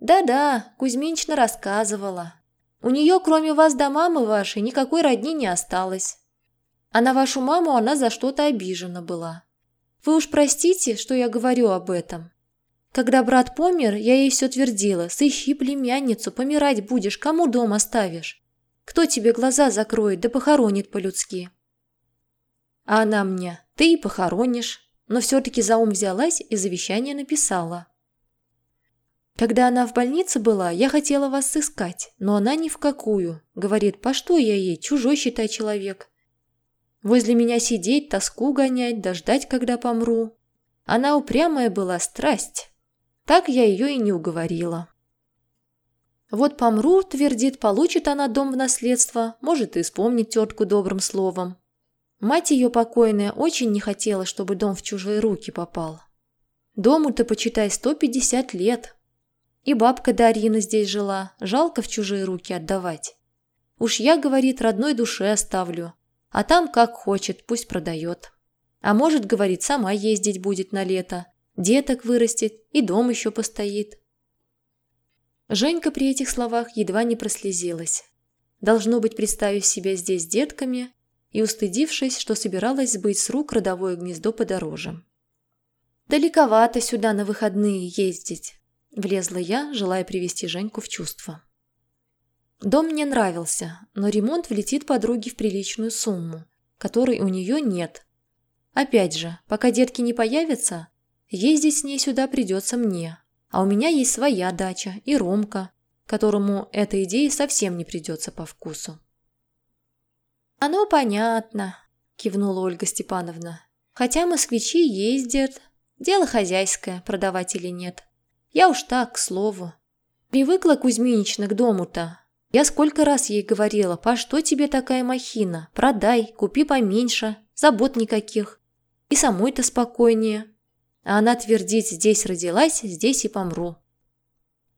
«Да-да, Кузьминична рассказывала. У нее, кроме вас да мамы вашей, никакой родни не осталось. А на вашу маму она за что-то обижена была. Вы уж простите, что я говорю об этом. Когда брат помер, я ей все твердила. Сыщи племянницу, помирать будешь, кому дом оставишь? Кто тебе глаза закроет да похоронит по-людски? А она мне, ты и похоронишь. Но все-таки за ум взялась и завещание написала. Когда она в больнице была, я хотела вас сыскать, но она ни в какую. Говорит, по что я ей, чужой, считай, человек. Возле меня сидеть, тоску гонять, дождать, когда помру. Она упрямая была, страсть. Так я ее и не уговорила. Вот помру, твердит, получит она дом в наследство, может и вспомнит тетку добрым словом. Мать ее покойная очень не хотела, чтобы дом в чужие руки попал. Дому-то, почитай, 150 лет. И бабка Дарьина здесь жила, жалко в чужие руки отдавать. Уж я, говорит, родной душе оставлю, а там как хочет, пусть продает. А может, говорит, сама ездить будет на лето. Деток вырастет и дом еще постоит. Женька при этих словах едва не прослезилась. Должно быть, представив себя здесь детками и устыдившись, что собиралась сбыть с рук родовое гнездо подороже. «Далековато сюда на выходные ездить», – влезла я, желая привести Женьку в чувство. Дом мне нравился, но ремонт влетит подруге в приличную сумму, которой у нее нет. Опять же, пока детки не появятся, ездить с ней сюда придется мне, а у меня есть своя дача и Ромка, которому эта идея совсем не придется по вкусу. «Оно понятно», – кивнула Ольга Степановна. «Хотя москвичи ездят. Дело хозяйское, продавать или нет. Я уж так, к слову. Привыкла Кузьминична к дому-то, я сколько раз ей говорила, по что тебе такая махина? Продай, купи поменьше, забот никаких. И самой-то спокойнее. А она твердит, здесь родилась, здесь и помру.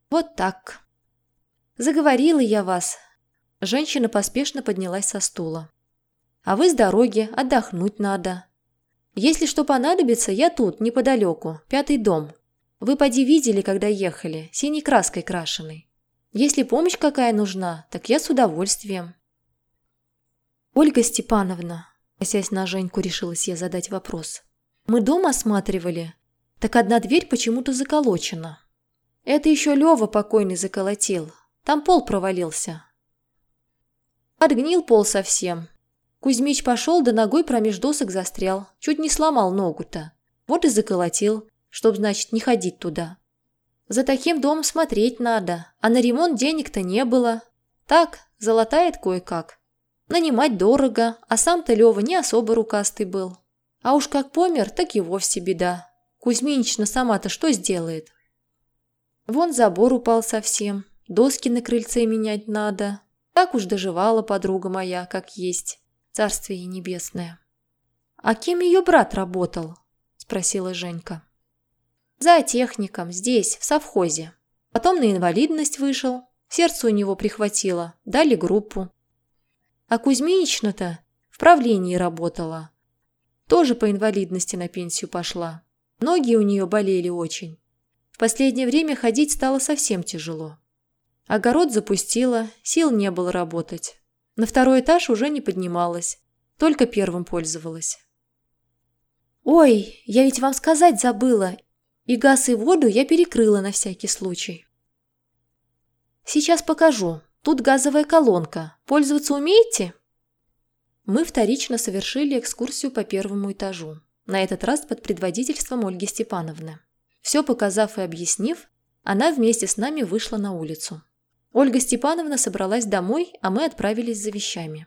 Вот так. Заговорила я вас. Женщина поспешно поднялась со стула. А вы с дороги, отдохнуть надо. Если что понадобится, я тут, неподалеку, пятый дом. Вы поди видели, когда ехали, синей краской крашеный. Если помощь какая нужна, так я с удовольствием. Ольга Степановна, косясь на Женьку, решилась я задать вопрос. Мы дом осматривали, так одна дверь почему-то заколочена. Это еще Лева покойный заколотил. Там пол провалился. Отгнил пол совсем. Кузьмич пошел, да ногой промеж досок застрял. Чуть не сломал ногу-то. Вот и заколотил, чтоб, значит, не ходить туда. За таким домом смотреть надо, а на ремонт денег-то не было. Так, золотает кое-как. Нанимать дорого, а сам-то Лёва не особо рукастый был. А уж как помер, так и вовсе беда. Кузьминична сама-то что сделает? Вон забор упал совсем, доски на крыльце менять надо. Так уж доживала подруга моя, как есть. Царствие небесное. «А кем ее брат работал?» – спросила Женька. За техником, здесь, в совхозе. Потом на инвалидность вышел, сердце у него прихватило, дали группу. А Кузьминична-то в правлении работала. Тоже по инвалидности на пенсию пошла. Ноги у нее болели очень. В последнее время ходить стало совсем тяжело. Огород запустила, сил не было работать. На второй этаж уже не поднималась, только первым пользовалась.
«Ой, я ведь вам сказать забыла. И газ, и воду я перекрыла на всякий случай». «Сейчас покажу. Тут газовая колонка. Пользоваться умеете?» Мы вторично совершили экскурсию по первому этажу, на этот раз под предводительством Ольги Степановны. Все показав и объяснив, она вместе с нами вышла на улицу. Ольга Степановна собралась домой, а мы отправились за вещами.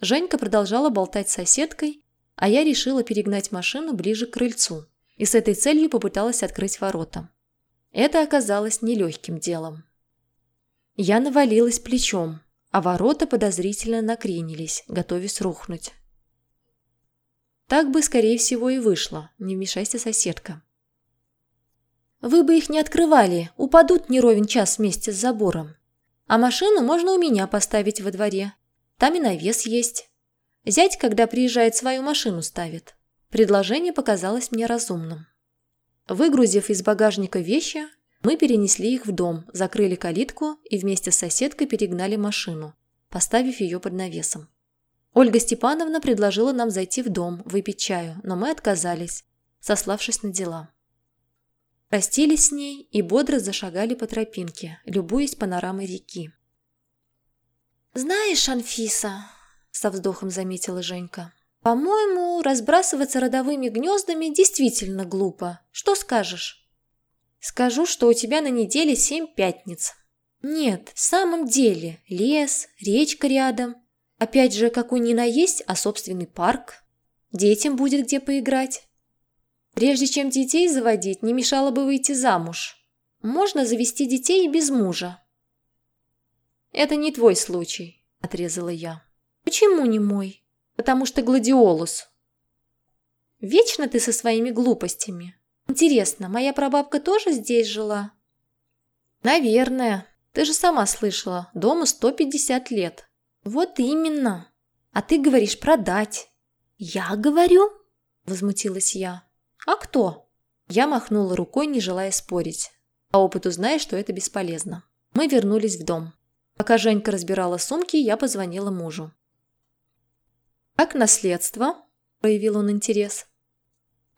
Женька продолжала болтать с соседкой, а я решила перегнать машину ближе к крыльцу и с этой целью попыталась открыть ворота. Это оказалось нелегким делом. Я навалилась плечом, а ворота подозрительно накренились, готовясь рухнуть. Так бы, скорее всего, и вышло, не вмешайся, соседка. Вы бы их не открывали, упадут не ровен час вместе с забором. А машину можно у меня поставить во дворе. Там и навес есть. Зять, когда приезжает, свою машину ставит. Предложение показалось мне разумным. Выгрузив из багажника вещи, мы перенесли их в дом, закрыли калитку и вместе с соседкой перегнали машину, поставив ее под навесом. Ольга Степановна предложила нам зайти в дом, выпить чаю, но мы отказались, сославшись на дела. Простились с ней и бодро зашагали по тропинке, любуясь панорамой реки. «Знаешь, Анфиса», – со вздохом заметила Женька, – «по-моему, разбрасываться родовыми гнездами действительно глупо. Что скажешь?» Скажу, что у тебя на неделе семь пятниц. Нет, в самом деле, лес, речка рядом. Опять же, какой ни на есть, а собственный парк. Детям будет где поиграть. Прежде чем детей заводить, не мешало бы выйти замуж. Можно завести детей и без мужа. Это не твой случай, отрезала я. Почему не мой? Потому что гладиолус. Вечно ты со своими глупостями. Интересно, моя прабабка тоже здесь жила? Наверное. Ты же сама слышала, дому 150 лет. Вот именно. А ты говоришь продать. Я говорю? Возмутилась я. А кто? Я махнула рукой, не желая спорить. По опыту зная, что это бесполезно. Мы вернулись в дом. Пока Женька разбирала сумки, я позвонила мужу. «Как наследство?» – проявил он интерес.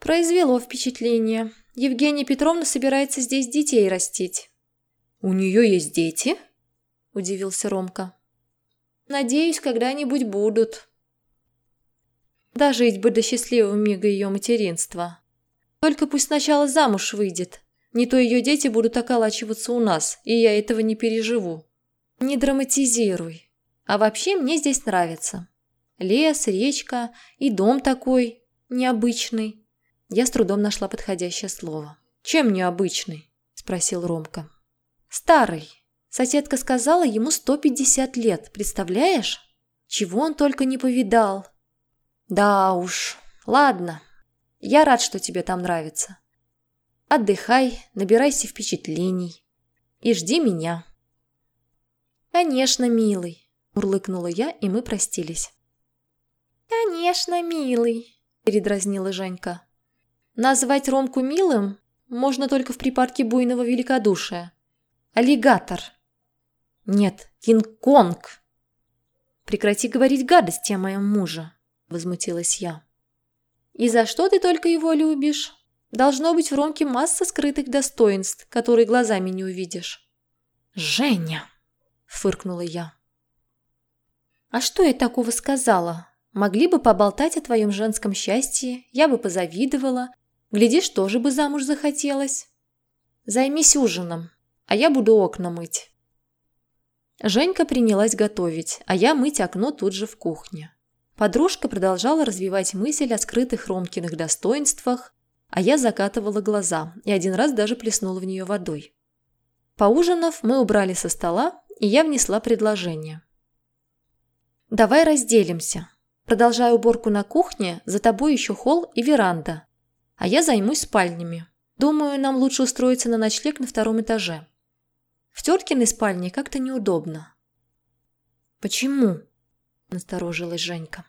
Произвело впечатление. Евгения Петровна собирается здесь детей растить. «У нее есть дети?» – удивился Ромка. «Надеюсь, когда-нибудь будут». Дожить бы до счастливого мига ее материнства. Только пусть сначала замуж выйдет. Не то ее дети будут околачиваться у нас, и я этого не переживу. Не драматизируй. А вообще мне здесь нравится. Лес, речка и дом такой необычный. Я с трудом нашла подходящее слово. «Чем необычный?» – спросил Ромка. «Старый. Соседка сказала, ему 150 лет, представляешь? Чего он только не повидал». «Да уж. Ладно. Я рад, что тебе там нравится. Отдыхай, набирайся впечатлений. И жди меня». «Конечно, милый», – урлыкнула я, и мы простились. «Конечно, милый», – передразнила Женька. Назвать Ромку милым можно только в припадке буйного великодушия. Аллигатор. Нет, Кинг-Конг. Прекрати говорить гадости о моем муже, возмутилась я. И за что ты только его любишь? Должно быть в Ромке масса скрытых достоинств, которые глазами не увидишь. Женя, фыркнула я. А что я такого сказала? Могли бы поболтать о твоем женском счастье, я бы позавидовала, Глядишь, тоже бы замуж захотелось. Займись ужином, а я буду окна мыть. Женька принялась готовить, а я мыть окно тут же в кухне. Подружка продолжала развивать мысль о скрытых Ромкиных достоинствах, а я закатывала глаза и один раз даже плеснула в нее водой. Поужинав, мы убрали со стола, и я внесла предложение. «Давай разделимся. Продолжай уборку на кухне, за тобой еще холл и веранда а я займусь спальнями. Думаю, нам лучше устроиться на ночлег на втором этаже. В теткиной спальне как-то неудобно. Почему? Насторожилась Женька.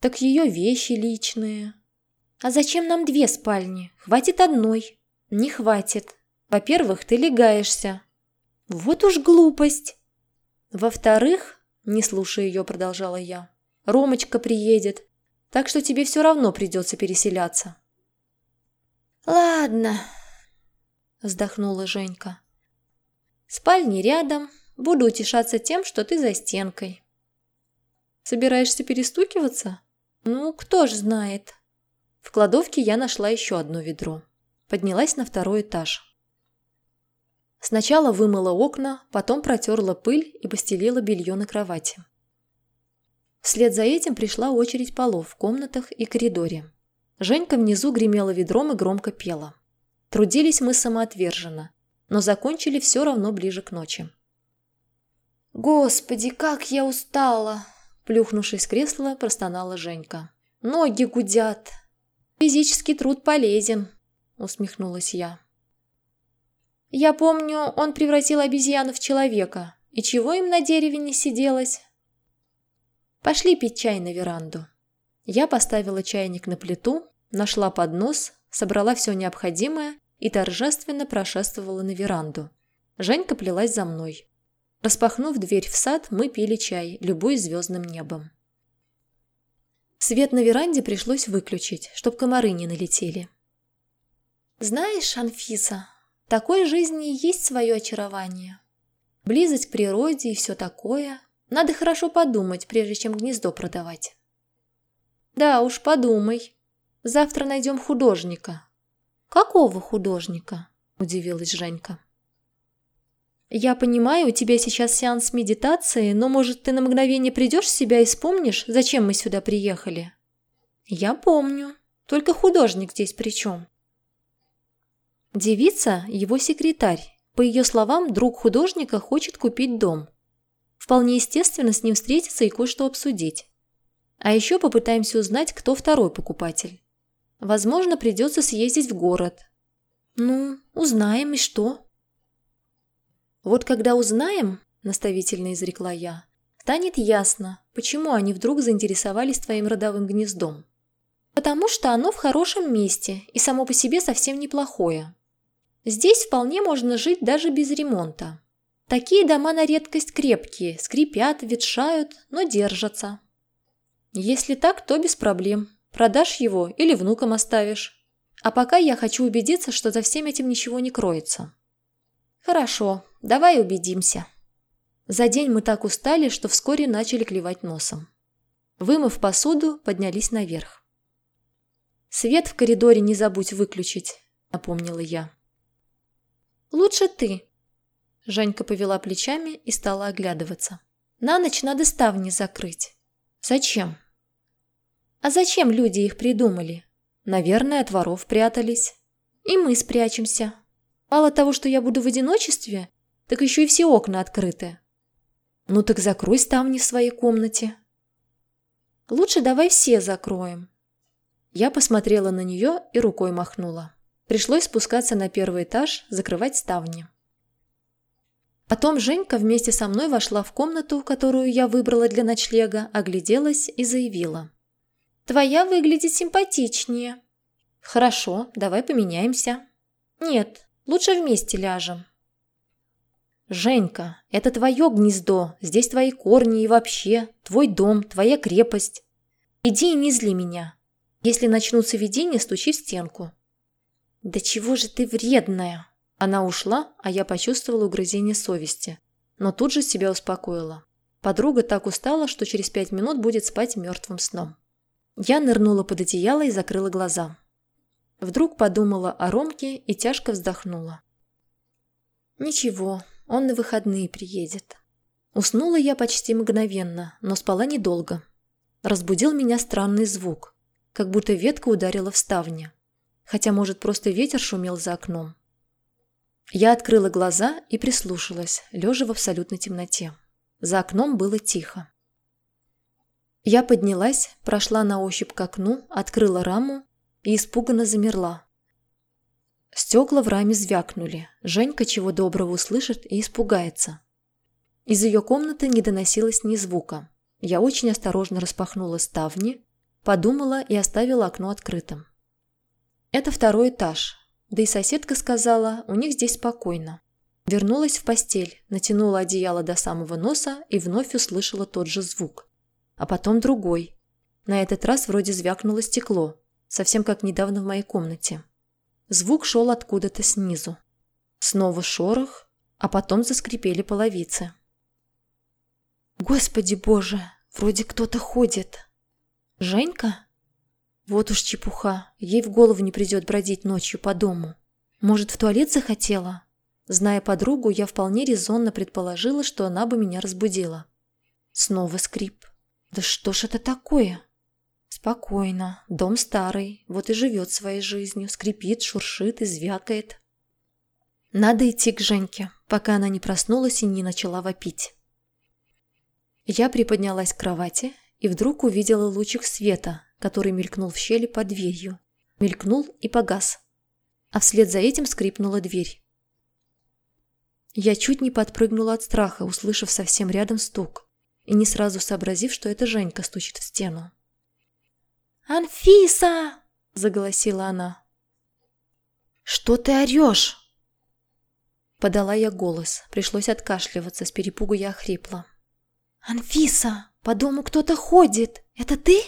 Так ее вещи личные. А зачем нам две спальни? Хватит одной. Не хватит. Во-первых, ты легаешься. Вот уж глупость.
Во-вторых, не слушая ее, продолжала я, Ромочка приедет, так что тебе все равно придется переселяться.
Ладно, вздохнула Женька.
Спальни рядом, буду утешаться тем, что ты за стенкой. Собираешься перестукиваться? Ну, кто ж знает. В кладовке я нашла еще одно ведро. Поднялась на второй этаж. Сначала вымыла окна, потом протерла пыль и постелила белье на кровати. Вслед за этим пришла очередь полов в комнатах и коридоре. Женька внизу гремела ведром и громко пела. Трудились мы самоотверженно, но закончили все равно ближе к ночи.
«Господи, как я устала!»
Плюхнувшись в кресло, простонала Женька. «Ноги гудят!» «Физический труд полезен», — усмехнулась я. «Я помню, он превратил обезьяну в человека. И чего им на дереве не сиделось?» «Пошли пить чай на веранду». Я поставила чайник на плиту, нашла поднос, собрала все необходимое и торжественно прошествовала на веранду. Женька плелась за мной. Распахнув дверь в сад, мы пили чай, любой звездным небом. Свет на веранде пришлось выключить, чтоб комары не налетели.
«Знаешь, Анфиса, такой жизни есть свое очарование. Близость к природе и все такое. Надо хорошо подумать, прежде чем гнездо продавать».
«Да уж, подумай. Завтра найдем художника».
«Какого художника?»
– удивилась Женька. «Я понимаю, у тебя сейчас сеанс медитации, но, может, ты на мгновение придешь в себя и вспомнишь, зачем мы сюда приехали?»
«Я помню. Только художник здесь при чем?»
Девица – его секретарь. По ее словам, друг художника хочет купить дом. Вполне естественно с ним встретиться и кое-что обсудить. А еще попытаемся узнать, кто второй покупатель. Возможно, придется съездить в город.
Ну, узнаем и что?
Вот когда узнаем, наставительно изрекла я, станет ясно, почему они вдруг заинтересовались твоим родовым гнездом.
Потому что оно в хорошем месте и само по себе совсем неплохое.
Здесь вполне можно жить даже без ремонта. Такие дома на редкость крепкие, скрипят, ветшают, но держатся. Если так, то без проблем. Продашь его или внукам оставишь. А пока я хочу убедиться, что за всем этим ничего не кроется.
Хорошо, давай убедимся.
За день мы так устали, что вскоре начали клевать носом. Вымыв посуду, поднялись наверх. «Свет в коридоре не забудь выключить», — напомнила я.
«Лучше ты».
Женька повела плечами и стала оглядываться.
«На ночь надо ставни закрыть».
«Зачем?»
«А зачем люди их придумали?»
«Наверное, от воров прятались».
«И мы спрячемся».
Мало того, что я буду в одиночестве, так еще и все окна открыты. Ну так закрой ставни в своей комнате.
Лучше давай все закроем.
Я посмотрела на нее и рукой махнула. Пришлось спускаться на первый этаж, закрывать ставни. Потом Женька вместе со мной вошла в комнату, которую я выбрала для ночлега, огляделась и заявила.
«Твоя выглядит симпатичнее».
«Хорошо, давай поменяемся».
«Нет, Лучше вместе ляжем.
Женька, это твое гнездо, здесь твои корни и вообще, твой дом, твоя крепость. Иди и не зли меня. Если начнутся видения, стучи в стенку.
Да чего же ты вредная?
Она ушла, а я почувствовала угрызение совести, но тут же себя успокоила. Подруга так устала, что через пять минут будет спать мертвым сном. Я нырнула под одеяло и закрыла глаза. Вдруг подумала о Ромке и тяжко вздохнула. Ничего, он на выходные приедет. Уснула я почти мгновенно, но спала недолго. Разбудил меня странный звук, как будто ветка ударила в ставни. Хотя, может, просто ветер шумел за окном. Я открыла глаза и прислушалась, лежа в абсолютной темноте. За окном было тихо. Я поднялась, прошла на ощупь к окну, открыла раму и испуганно замерла. Стекла в раме звякнули. Женька чего доброго услышит и испугается. Из ее комнаты не доносилось ни звука. Я очень осторожно распахнула ставни, подумала и оставила окно открытым. Это второй этаж, да и соседка сказала, у них здесь спокойно. Вернулась в постель, натянула одеяло до самого носа и вновь услышала тот же звук. А потом другой. На этот раз вроде звякнуло стекло, совсем как недавно в моей комнате. Звук шел откуда-то снизу. Снова шорох, а потом заскрипели половицы.
«Господи боже, вроде кто-то ходит. Женька? Вот уж чепуха, ей в голову не придет бродить ночью по дому. Может, в туалет захотела?» Зная подругу, я вполне резонно предположила, что она бы меня разбудила. Снова скрип. «Да что ж это такое?» Спокойно. Дом старый, вот и живет своей жизнью, скрипит, шуршит и звякает. Надо идти к Женьке, пока она не проснулась и не начала вопить. Я приподнялась к кровати и вдруг увидела лучик света, который мелькнул в щели под дверью. Мелькнул и погас. А вслед за этим скрипнула дверь. Я чуть не подпрыгнула от страха, услышав совсем рядом стук, и не сразу сообразив, что это Женька стучит в стену.
«Анфиса!» – заголосила она.
«Что ты орешь?»
Подала я голос, пришлось откашливаться, с перепугу я охрипла.
«Анфиса, по дому кто-то ходит, это ты?»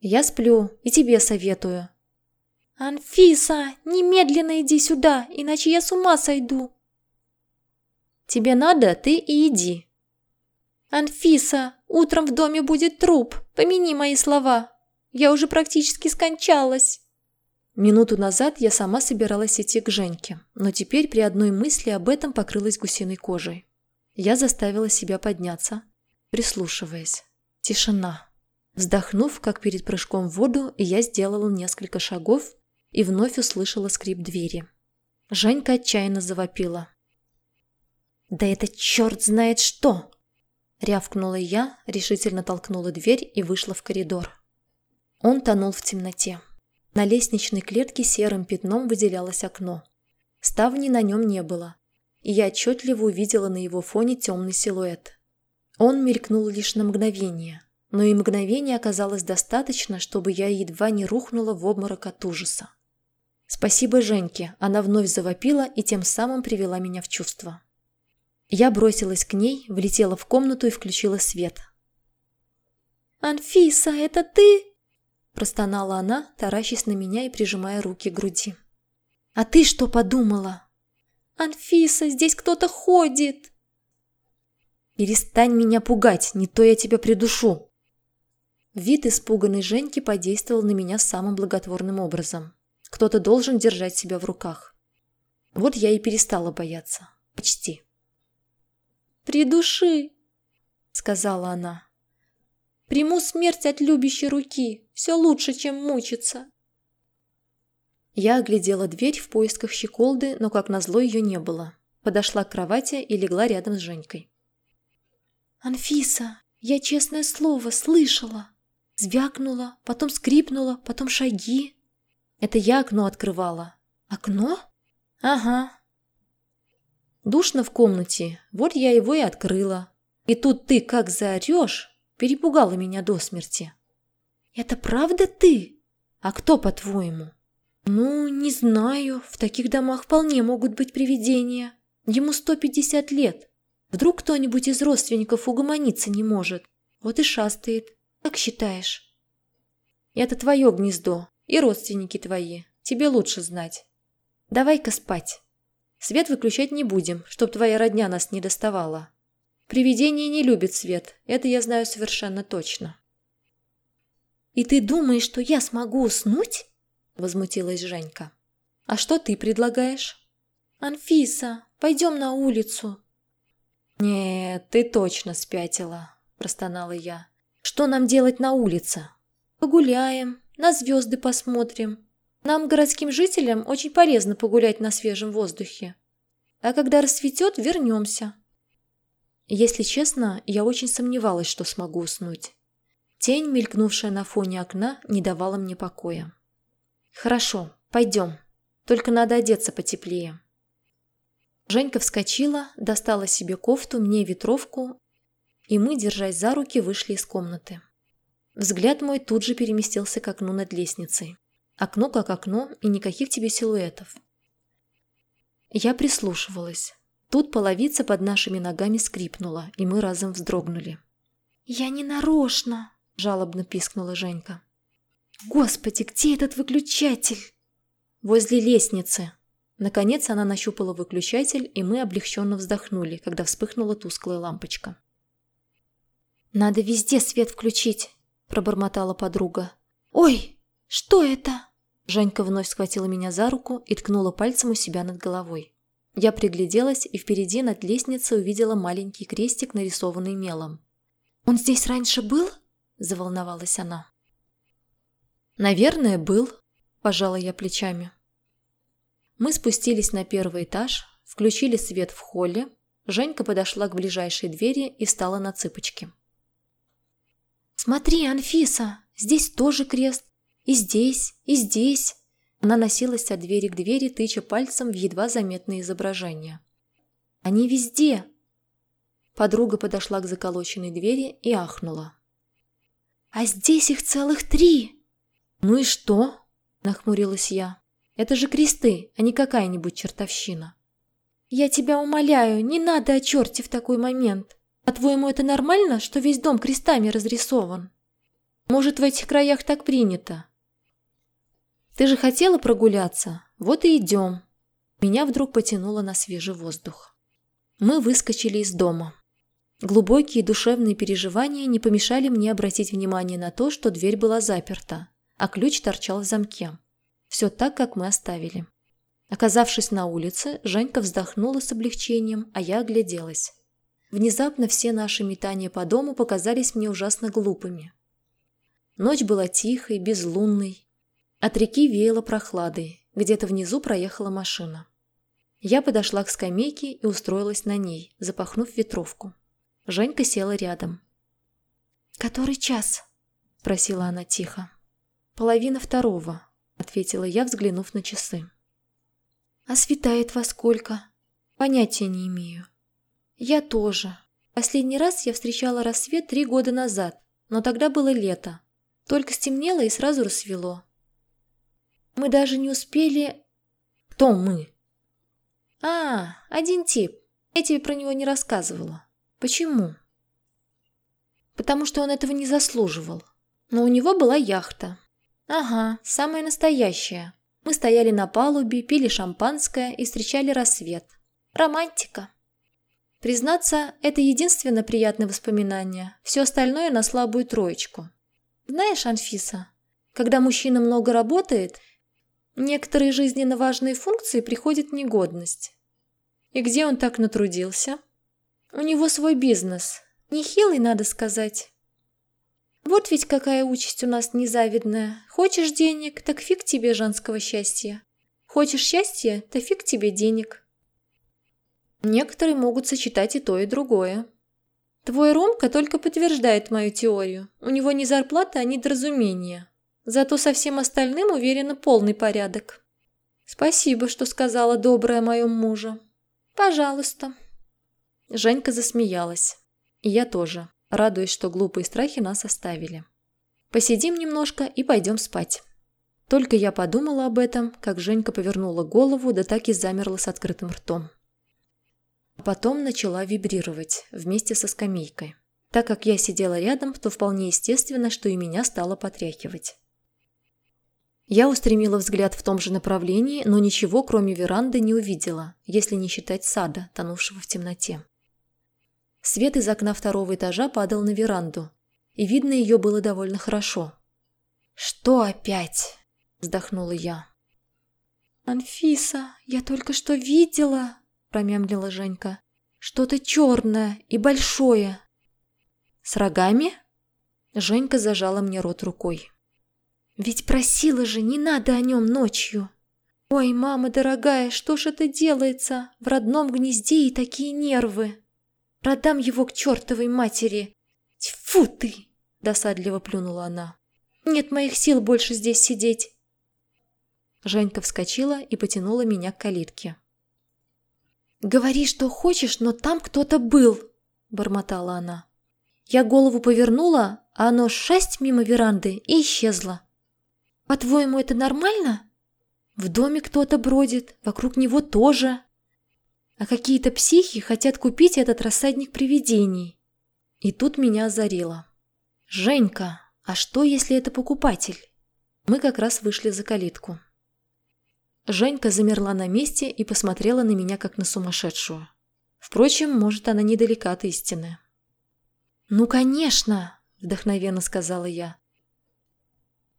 «Я сплю и тебе советую».
«Анфиса, немедленно иди сюда, иначе я с ума сойду!»
Тебе надо, ты и иди.
Анфиса, утром в доме будет труп. Помяни мои слова. Я уже практически скончалась.
Минуту назад я сама собиралась идти к Женьке, но теперь при одной мысли об этом покрылась гусиной кожей. Я заставила себя подняться, прислушиваясь. Тишина. Вздохнув, как перед прыжком в воду, я сделала несколько шагов и вновь услышала скрип двери. Женька отчаянно завопила.
«Да это черт знает что!»
Рявкнула я, решительно толкнула дверь и вышла в коридор. Он тонул в темноте. На лестничной клетке серым пятном выделялось окно. Ставни на нем не было, и я отчетливо увидела на его фоне темный силуэт. Он мелькнул лишь на мгновение, но и мгновения оказалось достаточно, чтобы я едва не рухнула в обморок от ужаса. Спасибо Женьке, она вновь завопила и тем самым привела меня в чувство. Я бросилась к ней, влетела в комнату и включила свет.
«Анфиса, это ты?»
Простонала она, таращась на меня и прижимая руки к груди.
«А ты что подумала?» «Анфиса, здесь кто-то ходит!»
«Перестань меня пугать, не то я тебя придушу!» Вид испуганной Женьки подействовал на меня самым благотворным образом. Кто-то должен держать себя в руках. Вот я и перестала бояться. Почти.
«Придуши!» — сказала она. «Приму смерть от любящей руки. Все лучше, чем мучиться».
Я оглядела дверь в поисках щеколды, но, как назло, ее не было. Подошла к кровати и легла рядом с Женькой.
«Анфиса, я, честное слово, слышала!» Звякнула, потом скрипнула, потом шаги.
Это я окно открывала.
Окно?
Ага, Душно в комнате, вот я его и открыла. И тут ты как заорешь, перепугала меня до смерти.
Это правда ты?
А кто, по-твоему?
Ну, не знаю, в таких домах вполне могут быть привидения. Ему 150 лет. Вдруг кто-нибудь из родственников угомониться не может. Вот и шастает. Как считаешь?
Это твое гнездо и родственники твои. Тебе лучше знать. Давай-ка спать. Свет выключать не будем, чтоб твоя родня нас не доставала. Привидение не любит свет, это я знаю совершенно точно.
«И ты думаешь, что я смогу уснуть?» – возмутилась Женька.
«А что ты предлагаешь?»
«Анфиса, пойдем на улицу».
«Нет, ты точно спятила», – простонала я. «Что нам делать на улице?»
«Погуляем, на звезды посмотрим, нам, городским жителям, очень полезно погулять на свежем воздухе. А когда рассветет, вернемся.
Если честно, я очень сомневалась, что смогу уснуть. Тень, мелькнувшая на фоне окна, не давала мне покоя. «Хорошо, пойдем. Только надо одеться потеплее». Женька вскочила, достала себе кофту, мне ветровку, и мы, держась за руки, вышли из комнаты. Взгляд мой тут же переместился к окну над лестницей. Окно как окно и никаких тебе силуэтов. Я прислушивалась. Тут половица под нашими ногами скрипнула, и мы разом вздрогнули.
«Я не нарочно!» – жалобно пискнула Женька. «Господи, где этот выключатель?»
«Возле лестницы». Наконец она нащупала выключатель, и мы облегченно вздохнули, когда вспыхнула тусклая лампочка.
«Надо везде свет включить», – пробормотала подруга. «Ой, что это?»
Женька вновь схватила меня за руку и ткнула пальцем у себя над головой. Я пригляделась и впереди над лестницей увидела маленький крестик, нарисованный мелом.
«Он здесь раньше был?» – заволновалась она.
«Наверное, был», – пожала я плечами. Мы спустились на первый этаж, включили свет в холле, Женька подошла к ближайшей двери и встала на цыпочки.
«Смотри, Анфиса, здесь тоже крест. И здесь, и здесь».
Она носилась от двери к двери, тыча пальцем в едва заметные изображения. «Они везде!» Подруга подошла к заколоченной двери и ахнула.
«А здесь их целых три!»
«Ну и что?» – нахмурилась я. «Это же кресты, а не какая-нибудь чертовщина».
«Я тебя умоляю, не надо о черте в такой момент. По-твоему, это нормально, что весь дом крестами разрисован?»
«Может, в этих краях так принято?» Ты же хотела прогуляться? Вот и идем. Меня вдруг потянуло на свежий воздух. Мы выскочили из дома. Глубокие душевные переживания не помешали мне обратить внимание на то, что дверь была заперта, а ключ торчал в замке. Все так, как мы оставили. Оказавшись на улице, Женька вздохнула с облегчением, а я огляделась. Внезапно все наши метания по дому показались мне ужасно глупыми. Ночь была тихой, безлунной, от реки веяло прохладой, где-то внизу проехала машина. Я подошла к скамейке и устроилась на ней, запахнув ветровку. Женька села рядом.
«Который час?» – спросила она тихо.
«Половина второго», – ответила я, взглянув на часы.
«А светает во сколько?»
«Понятия не имею».
«Я тоже. Последний раз я встречала рассвет три года назад, но тогда было лето. Только стемнело и сразу рассвело. Мы даже не успели...
Кто мы?
А, один тип. Я тебе про него не рассказывала.
Почему?
Потому что он этого не заслуживал. Но у него была яхта. Ага, самая настоящая. Мы стояли на палубе, пили шампанское и встречали рассвет. Романтика. Признаться, это единственное приятное воспоминание. Все остальное на слабую троечку. Знаешь, Анфиса, когда мужчина много работает – Некоторые жизненно важные функции приходят в негодность.
И где он так натрудился?
У него свой бизнес. Нехилый, надо сказать. Вот ведь какая участь у нас незавидная. Хочешь денег, так фиг тебе женского счастья. Хочешь счастья, то фиг тебе денег.
Некоторые могут сочетать и то, и другое.
Твой Ромка только подтверждает мою теорию. У него не зарплата, а недоразумение. Зато со всем остальным, уверена, полный порядок. Спасибо, что сказала добрая моем мужу. Пожалуйста.
Женька засмеялась. И я тоже, радуясь, что глупые страхи нас оставили. Посидим немножко и пойдем спать. Только я подумала об этом, как Женька повернула голову, да так и замерла с открытым ртом. Потом начала вибрировать вместе со скамейкой. Так как я сидела рядом, то вполне естественно, что и меня стало потряхивать. Я устремила взгляд в том же направлении, но ничего, кроме веранды, не увидела, если не считать сада, тонувшего в темноте. Свет из окна второго этажа падал на веранду, и видно ее было довольно хорошо.
«Что опять?»
– вздохнула я.
«Анфиса, я только что видела», – промямлила Женька. «Что-то черное и большое».
«С рогами?» Женька зажала мне рот рукой.
Ведь просила же, не надо о нем ночью. Ой, мама дорогая, что ж это делается? В родном гнезде и такие нервы. Продам его к чертовой матери. Тьфу ты! Досадливо плюнула она. Нет моих сил больше здесь сидеть.
Женька вскочила и потянула меня к калитке.
«Говори, что хочешь, но там кто-то был», – бормотала она. Я голову повернула, а оно шесть мимо веранды и исчезло. По-твоему, это нормально? В доме кто-то бродит, вокруг него тоже. А какие-то психи хотят купить этот рассадник привидений. И тут меня озарило. «Женька, а что, если это покупатель?» Мы как раз вышли за калитку. Женька замерла на месте и посмотрела на меня, как на сумасшедшую. Впрочем, может, она недалека от истины. «Ну, конечно!» – вдохновенно сказала я.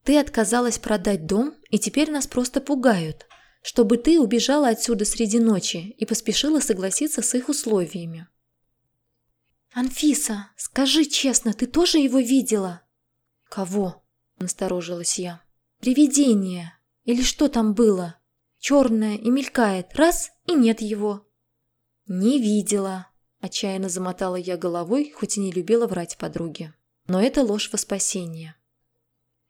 «Ты отказалась продать дом, и теперь нас просто пугают, чтобы ты убежала отсюда среди ночи и поспешила согласиться с их условиями». «Анфиса, скажи честно, ты тоже его видела?» «Кого?» – насторожилась я. «Привидение. Или что там было? Черное и мелькает. Раз – и нет его». «Не видела», – отчаянно замотала я головой, хоть и не любила врать подруге. Но это ложь во спасение.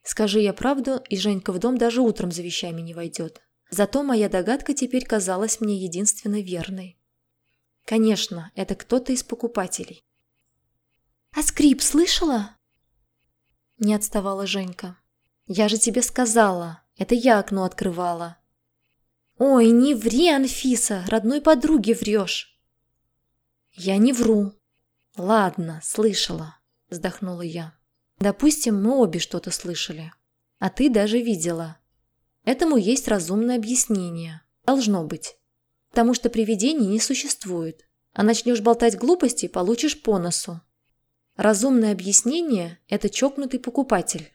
Скажи я правду, и Женька в дом даже утром за вещами не войдет. Зато моя догадка теперь казалась мне единственно верной. Конечно, это кто-то из покупателей. «А скрип слышала?» Не отставала Женька. «Я же тебе сказала, это я окно открывала». «Ой, не ври, Анфиса, родной подруге врешь». «Я не вру». «Ладно, слышала», – вздохнула я. «Допустим, мы обе что-то слышали. А ты даже видела. Этому есть разумное объяснение. Должно быть. Потому что привидений не существует. А начнешь болтать глупости – получишь по носу. Разумное объяснение – это чокнутый покупатель.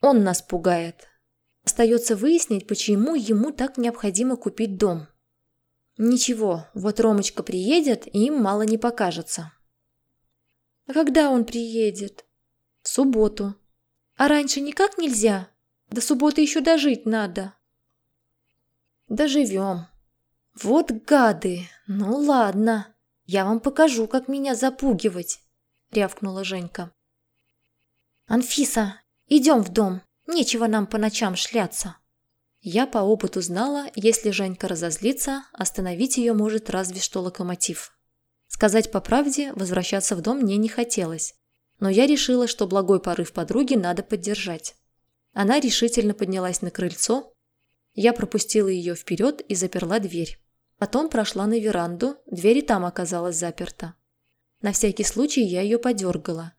Он нас пугает. Остается выяснить, почему ему так необходимо купить дом. Ничего, вот Ромочка приедет, и им мало не покажется. А когда он приедет? В субботу. А раньше никак нельзя? До субботы еще дожить надо. Доживем. Вот гады. Ну ладно. Я вам покажу, как меня запугивать. – рявкнула Женька. «Анфиса, идем в дом. Нечего нам по ночам шляться». Я по опыту знала, если Женька разозлится, остановить ее может разве что локомотив. Сказать по правде, возвращаться в дом мне не хотелось. Но я решила, что благой порыв подруги надо поддержать. Она решительно поднялась на крыльцо. Я пропустила ее вперед и заперла дверь. Потом прошла на веранду, дверь и там оказалась заперта. На всякий случай я ее подергала.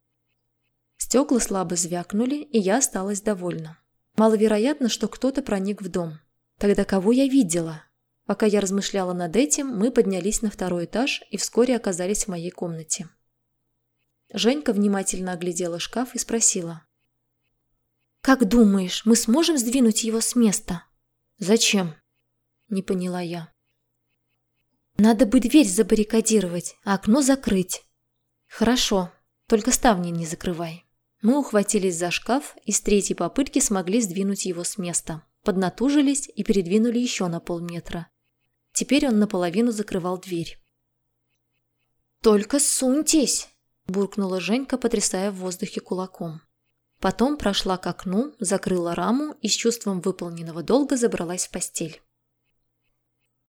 Стекла слабо звякнули, и я осталась довольна. Маловероятно, что кто-то проник в дом. Тогда кого я видела? Пока я размышляла над этим, мы поднялись на второй этаж и вскоре оказались в моей комнате. Женька внимательно оглядела шкаф и спросила. «Как думаешь, мы сможем сдвинуть его с места?» «Зачем?» – не поняла я. «Надо бы дверь забаррикадировать, а окно закрыть. «Хорошо, только ставни не закрывай». Мы ухватились за шкаф и с третьей попытки смогли сдвинуть его с места. Поднатужились и передвинули еще на полметра. Теперь он наполовину закрывал дверь. «Только суньтесь!» – буркнула Женька, потрясая в воздухе кулаком. Потом прошла к окну, закрыла раму и с чувством выполненного долга забралась в постель.